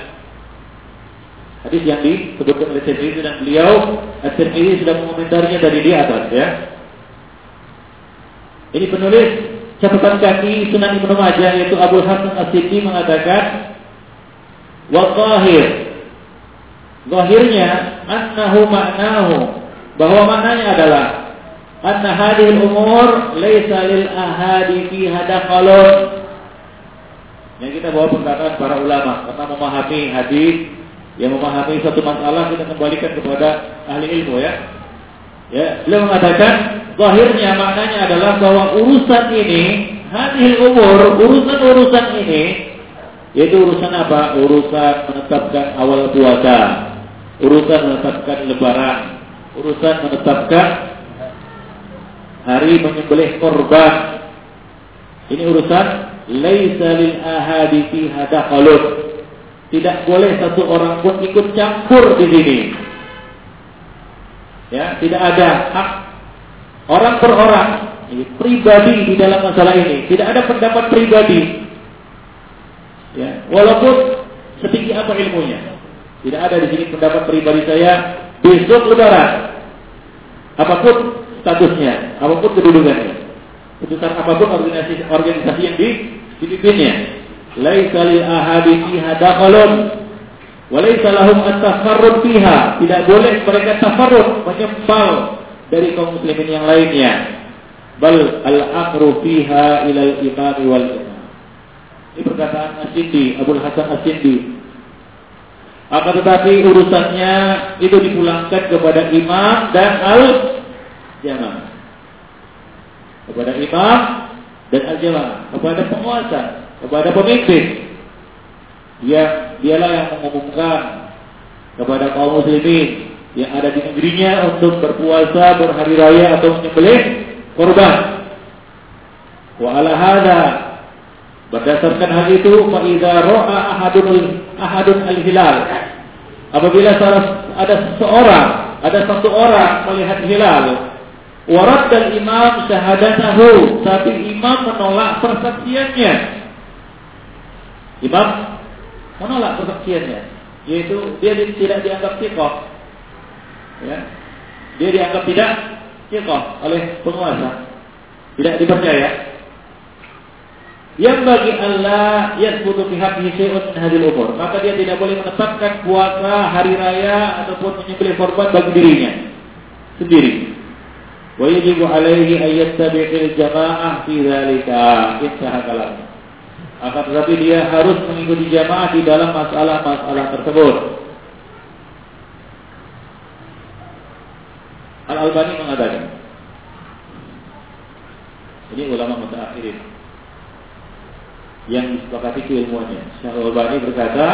Hadis yang disebutkan oleh Tirmidzi dan beliau At-Tirmidzi sudah mengomentarinya dari di atas ya. Ini penulis catatan kaki Sunan Ibnu Majah yaitu Abu Hasan As-Sindi mengatakan wa zahir zahirnya annahu maknahu bahwa maknanya adalah anna hadhil umur laisa lil ahadi fi hadaqalun yang kita bawa perkataan para ulama karena memahami hadis yang memahami satu masalah kita kembalikan kepada ahli ilmu ya Ya, beliau mengatakan zahirnya maknanya adalah bahwa urusan ini hadil umur, urusan-urusan ini yaitu urusan apa? Urusan menetapkan awal puasa, urusan menetapkan lebaran, urusan menetapkan hari menyembelih korban. Ini urusan laisa lil ahadi fi Tidak boleh satu orang pun ikut campur di sini. Ya, tidak ada hak orang per orang pribadi di dalam masalah ini. Tidak ada pendapat pribadi. Ya, walaupun setinggi apa ilmunya. Tidak ada di sini pendapat pribadi saya besok lebaran. Apa pun statusnya, apa pun kedudukannya. Putusan apa pun organisasi organisasi yang dipimpinnya. Laisa lil ahadi fiha Walaysa lahum at-tafarrud. Tidak boleh mereka tafarrud, menyempal dari kaum muslimin yang lainnya. Bal al-amru fiha ila al-imam wal. Ini perkataan As-Sindi, Abu Hasan As-Sindi. Akan tetapi urusannya itu dipulangkan kepada imam dan al-jamaah. Kepada imam dan al-jamaah, kepada penguasa, kepada pemimpin. Dia dialah yang mengumumkan kepada kaum muslimin yang ada di negerinya untuk berpuasa berhari raya atau menyembelih korban. Wa ala hada berdasarkan hal itu fa idza ra'a ahadun ahadun al-hilal apabila ada seseorang ada satu orang melihat hilal warad dan imam syahadatahu. Tapi imam menolak persaksiannya. Imam menolak persaksiannya. Yaitu dia tidak dianggap sikoh ya. Dia dianggap tidak sikoh oleh penguasa. Tidak dipercaya. Yang bagi Allah fi haqqihi syai'un min hadil umur. Maka dia tidak boleh menetapkan puasa hari raya ataupun menyembelih korban bagi dirinya sendiri. Yajibu alaihi an yattabi'il jama'ah fi dzalika. Intaha kalam. Akan tetapi dia harus mengikuti jamaah di dalam masalah-masalah tersebut. Al-Albani mengatakan ini ulama mutaakhirin yang disepakati keilmuannya. Syekh Al-Albani berkata,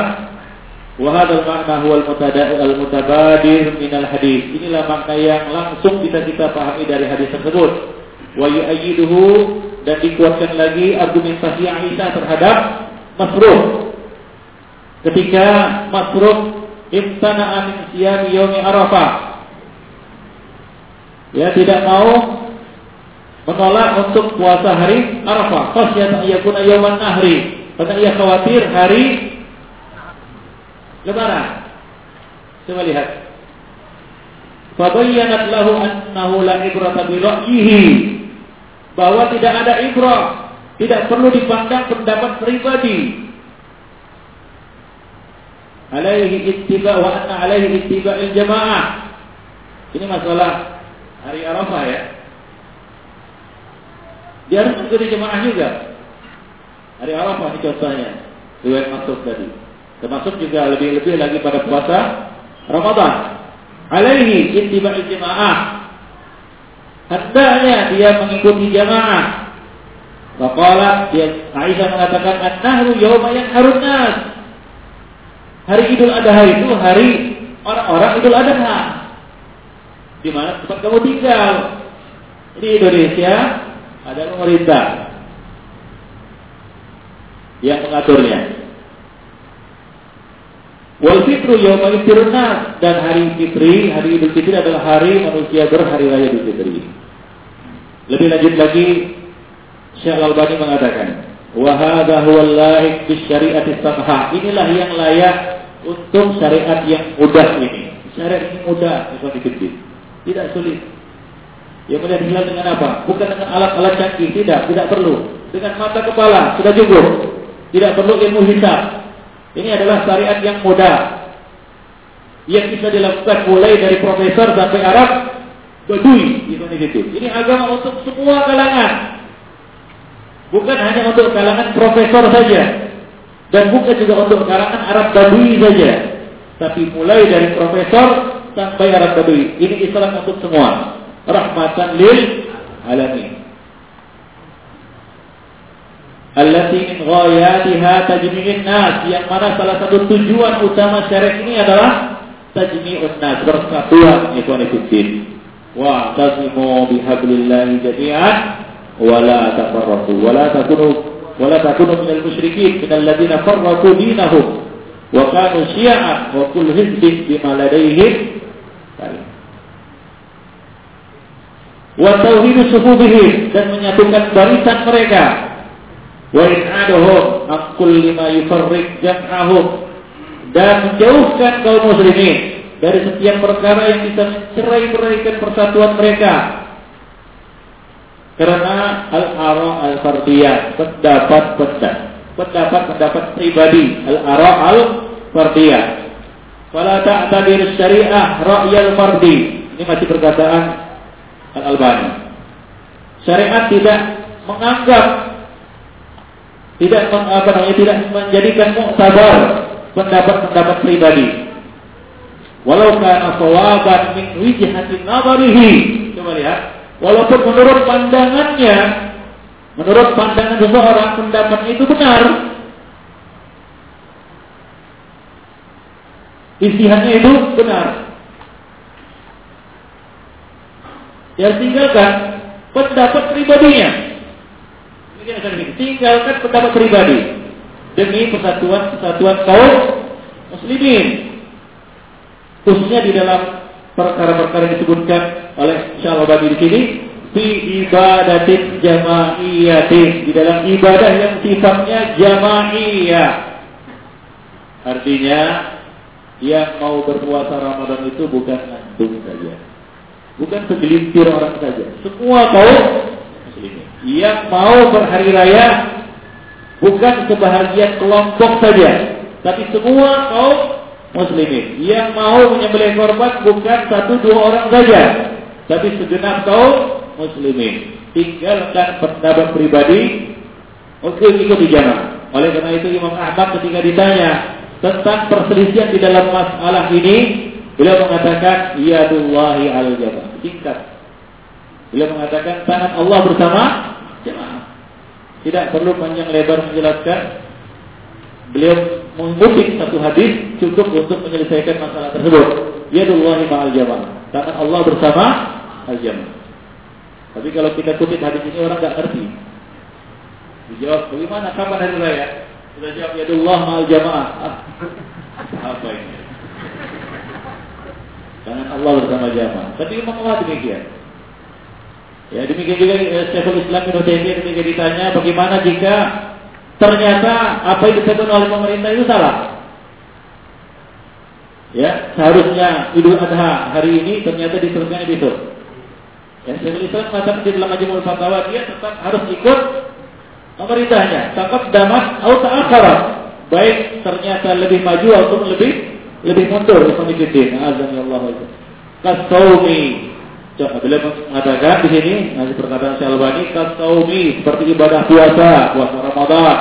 "Wa hadzal makna huwa al-mutabadir min al-hadis." Inilah makna yang langsung bisa kita pahami dari hadis tersebut. Wa yu'ayyiduhu dan dikuatkan lagi argumentasi Aisyah terhadap Masruh. Ketika Masruh imtana'a min siyami yaumi Arafah. Ya tidak mau menolak untuk puasa hari Arafah. Khasyat yakuna yawman nahri. Karena ia khawatir hari Lebaran. Coba lihat. Fabayyanat lahu annahu la ibrata bi Bahwa tidak ada ibrah, tidak perlu dipandang pendapat pribadi. Alaihi ittiba wa anna alaihi ittiba'il jamaah. Ini masalah hari Arafah ya. Dia harus mengikuti jemaah juga. Hari Arafah ini contohnya. Riwayat masuk tadi. Termasuk juga lebih-lebih lagi pada puasa Ramadan. Alaihi ittiba'i jemaah. Hendaknya dia mengikuti jemaah. Faqala dia Aisyah mengatakan an-nahru yauma yanharun nas. Hari Idul Adha itu hari orang-orang Idul Adha. Di mana tempat kamu tinggal? Di Indonesia ada pemerintah yang mengaturnya. Wal fitru yauma nas dan hari fitri, hari Idul Fitri adalah hari manusia berhari raya Idul Fitri. Lebih lanjut lagi Syekh Al-Albani mengatakan, "Wa hadha huwa laik bis syariati samha." Inilah yang layak untuk syariat yang mudah ini. Syariat ini mudah, tidak sulit. Yang melihat hilal dengan apa? Bukan dengan alat-alat canggih, tidak, tidak perlu. Dengan mata kepala sudah cukup. Tidak perlu ilmu hisab. Ini adalah syariat yang mudah. Yang bisa dilakukan mulai dari profesor sampai Arab Badui itu Ini agama untuk semua kalangan. Bukan hanya untuk kalangan profesor saja. Dan bukan juga untuk kalangan Arab Badui saja. Tapi mulai dari profesor sampai Arab Badui. Ini Islam untuk semua rahmatan lil alamin. Allati min ghayatiha tajmi'in nas. Yang mana salah satu tujuan utama syariat ini adalah tajmi'un nas bersatuan ikhwan fillah. Wa tasimu bihablillahi jami'an wa la tafarraqu wa la takunu wa la takunu minal musyrikin minal ladzina farraqu dinahum wa kanu syi'an wa kullu hizbin bima ladaihim wa tauhidu sufubihim dan menyatukan barisan mereka lima jam'ahum dan menjauhkan kaum muslimin dari setiap perkara yang bisa mencerai-beraikan persatuan mereka. Karena al-ara al-fardiyah pendapat-pendapat pendapat-pendapat pribadi al-ara al-fardiyah. Fala ta'tabir syariah ra'yal fardi. Ini masih perkataan Al-Albani. Syariat tidak menganggap tidak apa namanya tidak menjadikan muktabar pendapat-pendapat pribadi. Walau kana sawaban min wijhatin nazarihi. Coba lihat. Walaupun menurut pandangannya menurut pandangan seseorang pendapat itu benar. Istihadnya itu benar. Yang tinggalkan pendapat pribadinya. Tinggalkan pendapat pribadi demi persatuan persatuan kaum muslimin. Khususnya di dalam perkara-perkara yang disebutkan oleh Syallah di sini fi ibadatin jamaiyatin di dalam ibadah yang sifatnya jamaiyah. Artinya yang mau berpuasa Ramadan itu bukan antum saja. Bukan segelintir orang saja. Semua kaum muslimin. Yang mau berhari raya bukan sebahagian kelompok saja, tapi semua kaum muslimin. Yang mau menyembelih korban bukan satu dua orang saja, tapi segenap kaum muslimin. Tinggalkan pendapat pribadi untuk ikut jamaah. Oleh karena itu Imam Ahmad ketika ditanya tentang perselisihan di dalam masalah ini, beliau mengatakan yadullahi al jamaah. Singkat. Beliau mengatakan tangan Allah bersama jamaah. Tidak perlu panjang lebar menjelaskan. Beliau mengutip satu hadis cukup untuk menyelesaikan masalah tersebut. Yadullahi ma'al jamaah. Tangan Allah bersama al jamaah. Tapi kalau kita kutip hadis ini orang nggak ngerti. Dijawab, bagaimana kapan hari raya? Kita jawab, ya Allah mal jamaah. Ah, apa ini? Dengan Allah bersama jamaah. Tapi Imam Allah demikian. Ya demikian juga eh, Syekhul Islam Ibnu Taimiyah ketika ditanya bagaimana jika ternyata apa yang disebut oleh pemerintah itu salah. Ya, seharusnya Idul Adha hari ini ternyata diteruskan besok. Ya, Syekhul Islam mengatakan di dalam Majmu'ul Fatawa dia tetap harus ikut pemerintahnya. Takut damat atau ta'akhara. Baik ternyata lebih maju atau lebih lebih mundur. Ikhwanifiddin. Azan ya beliau mengatakan di sini nanti perkataan Syalbani kasaumi seperti ibadah puasa, puasa Ramadan,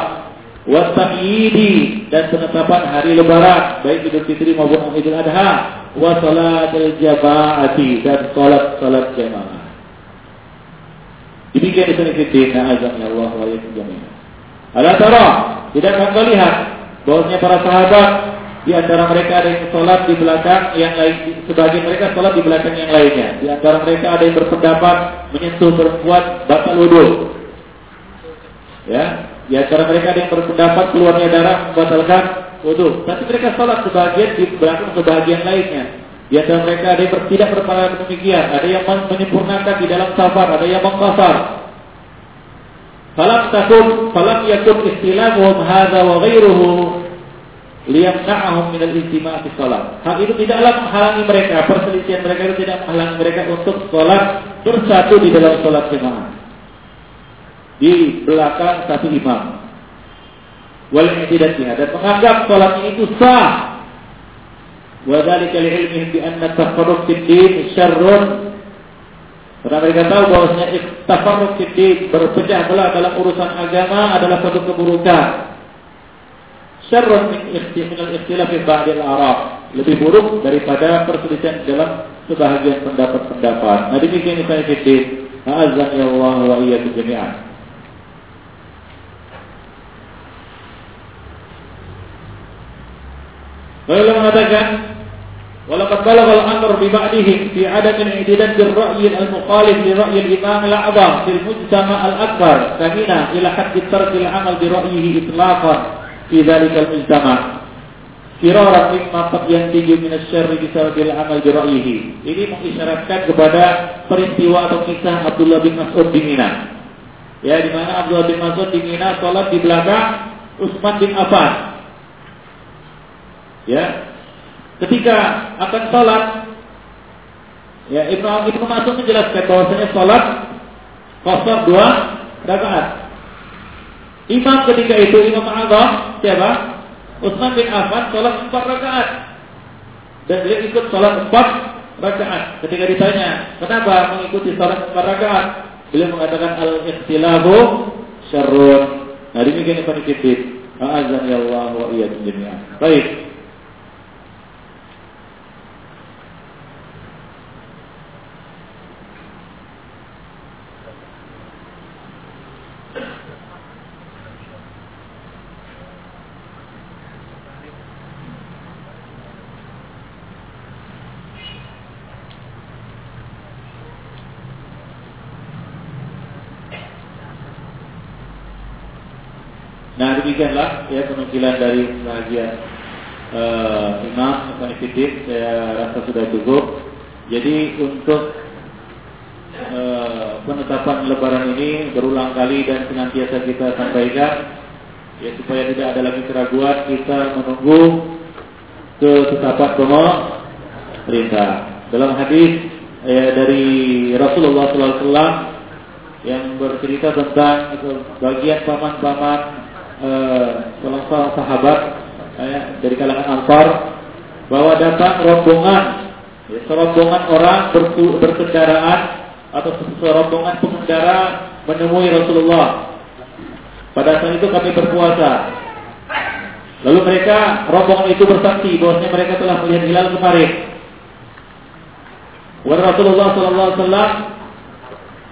wastamidi dan penetapan hari lebaran baik Idul Fitri maupun Idul Adha, wa salatul jamaati dan salat salat jamaah. Demikian di sini fitin, azan Allah wa jami'an. Ala tara, tidak akan lihat bahwasanya para sahabat di antara mereka ada yang sholat di belakang yang lain, sebagian mereka sholat di belakang yang lainnya. Di antara mereka ada yang berpendapat menyentuh perempuan batal wudhu. Ya, di antara mereka ada yang berpendapat keluarnya darah membatalkan wudhu. Tapi mereka sholat sebagian di belakang sebagian lainnya. Di antara mereka ada yang tidak berpengalaman demikian, ada yang menyempurnakan di dalam safar, ada yang mengkasar. Falam takun, falam yakun istilamuhum hadza wa ghairuhu liyamna'ahum min al-ijtima'i salat. Hal itu tidaklah menghalangi mereka, perselisihan mereka itu tidak menghalangi mereka untuk sholat bersatu di dalam sholat jemaah. Di belakang satu imam. Wal i'tidatiha dan menganggap sholat ini itu sah. Wa dzalika li'ilmihim bi anna tafarruq fid din syarrun. Karena mereka tahu bahwasanya tafarruq fid din berpecah belah dalam urusan agama adalah suatu keburukan syarrun min al-ikhtilaf ba'd al-arab, lebih buruk daripada perselisihan dalam sebahagian pendapat-pendapat. Nah, demikian saya fikir. Azan ya Allah wa iya jami'an. Beliau mengatakan Walaqad balagha al-amr bi ba'dihi fi 'adam al-i'tidad bil ra'y al-muqalib li ra'y al-imam al-'azam fil mujtama al-akbar kamina ila hadd tarki al-'amal bi ra'yihi itlaqan fi dzalikal Kira orang mimma qad yang tinggi minus syarri bi sababil amal bi ini mengisyaratkan kepada peristiwa atau kisah Abdullah bin Mas'ud di Mina. Ya di mana Abdullah bin Mas'ud di Mina salat di belakang Utsman bin Affan. Ya. Ketika akan salat ya Ibnu Ibnu Mas'ud menjelaskan bahwasanya salat kosong dua rakaat. Imam ketika itu Imam Agam siapa? Utsman bin Affan sholat empat rakaat dan dia ikut sholat empat rakaat. Ketika ditanya kenapa mengikuti sholat empat rakaat, beliau mengatakan al ikhtilafu syarrun. Nah demikian yang kita Azan ya Allah wa iyyakum jami'an. Baik. Nah demikianlah ya penukilan dari pengajian uh, Imam Konfidit saya rasa sudah cukup. Jadi untuk uh, penetapan Lebaran ini berulang kali dan senantiasa kita sampaikan ya supaya tidak ada lagi keraguan kita menunggu ketetapan pemerintah. Dalam hadis ya, dari Rasulullah SAW yang bercerita tentang bagian paman-paman eh, salah sahabat eh, dari kalangan Ansar bahwa datang rombongan ya, serombongan orang berkendaraan atau serombongan pengendara menemui Rasulullah pada saat itu kami berpuasa. Lalu mereka rombongan itu bersaksi bahwasanya mereka telah melihat hilal kemarin. Wa Rasulullah sallallahu alaihi wasallam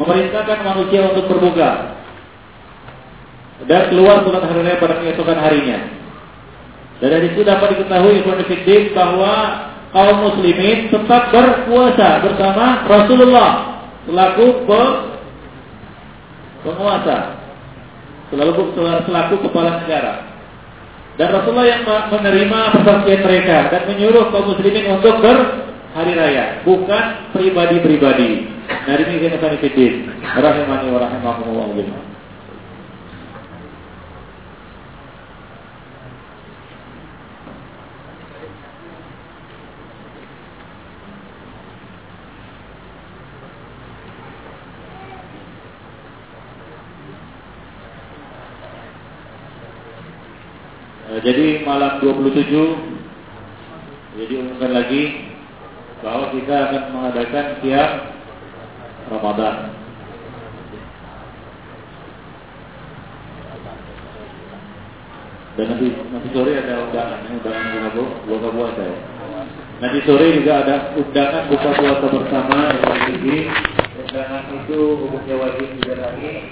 memerintahkan manusia untuk berbuka dan keluar sholat hari raya pada keesokan harinya. Dan dari situ dapat diketahui Ibnu bahwa kaum muslimin tetap berpuasa bersama Rasulullah selaku penguasa selalu selaku kepala negara. Dan Rasulullah yang menerima persaksian mereka dan menyuruh kaum muslimin untuk berhari raya, bukan pribadi-pribadi. Nah kita akan Rahimani wa rahimakumullah jadi malam 27 jadi umumkan lagi bahwa kita akan mengadakan siang Ramadan. Dan nanti nanti sore ada undangan, undangan buka buka puasa ya. Nanti sore juga ada undangan buka puasa bersama. Undangan itu umumnya wajib lagi.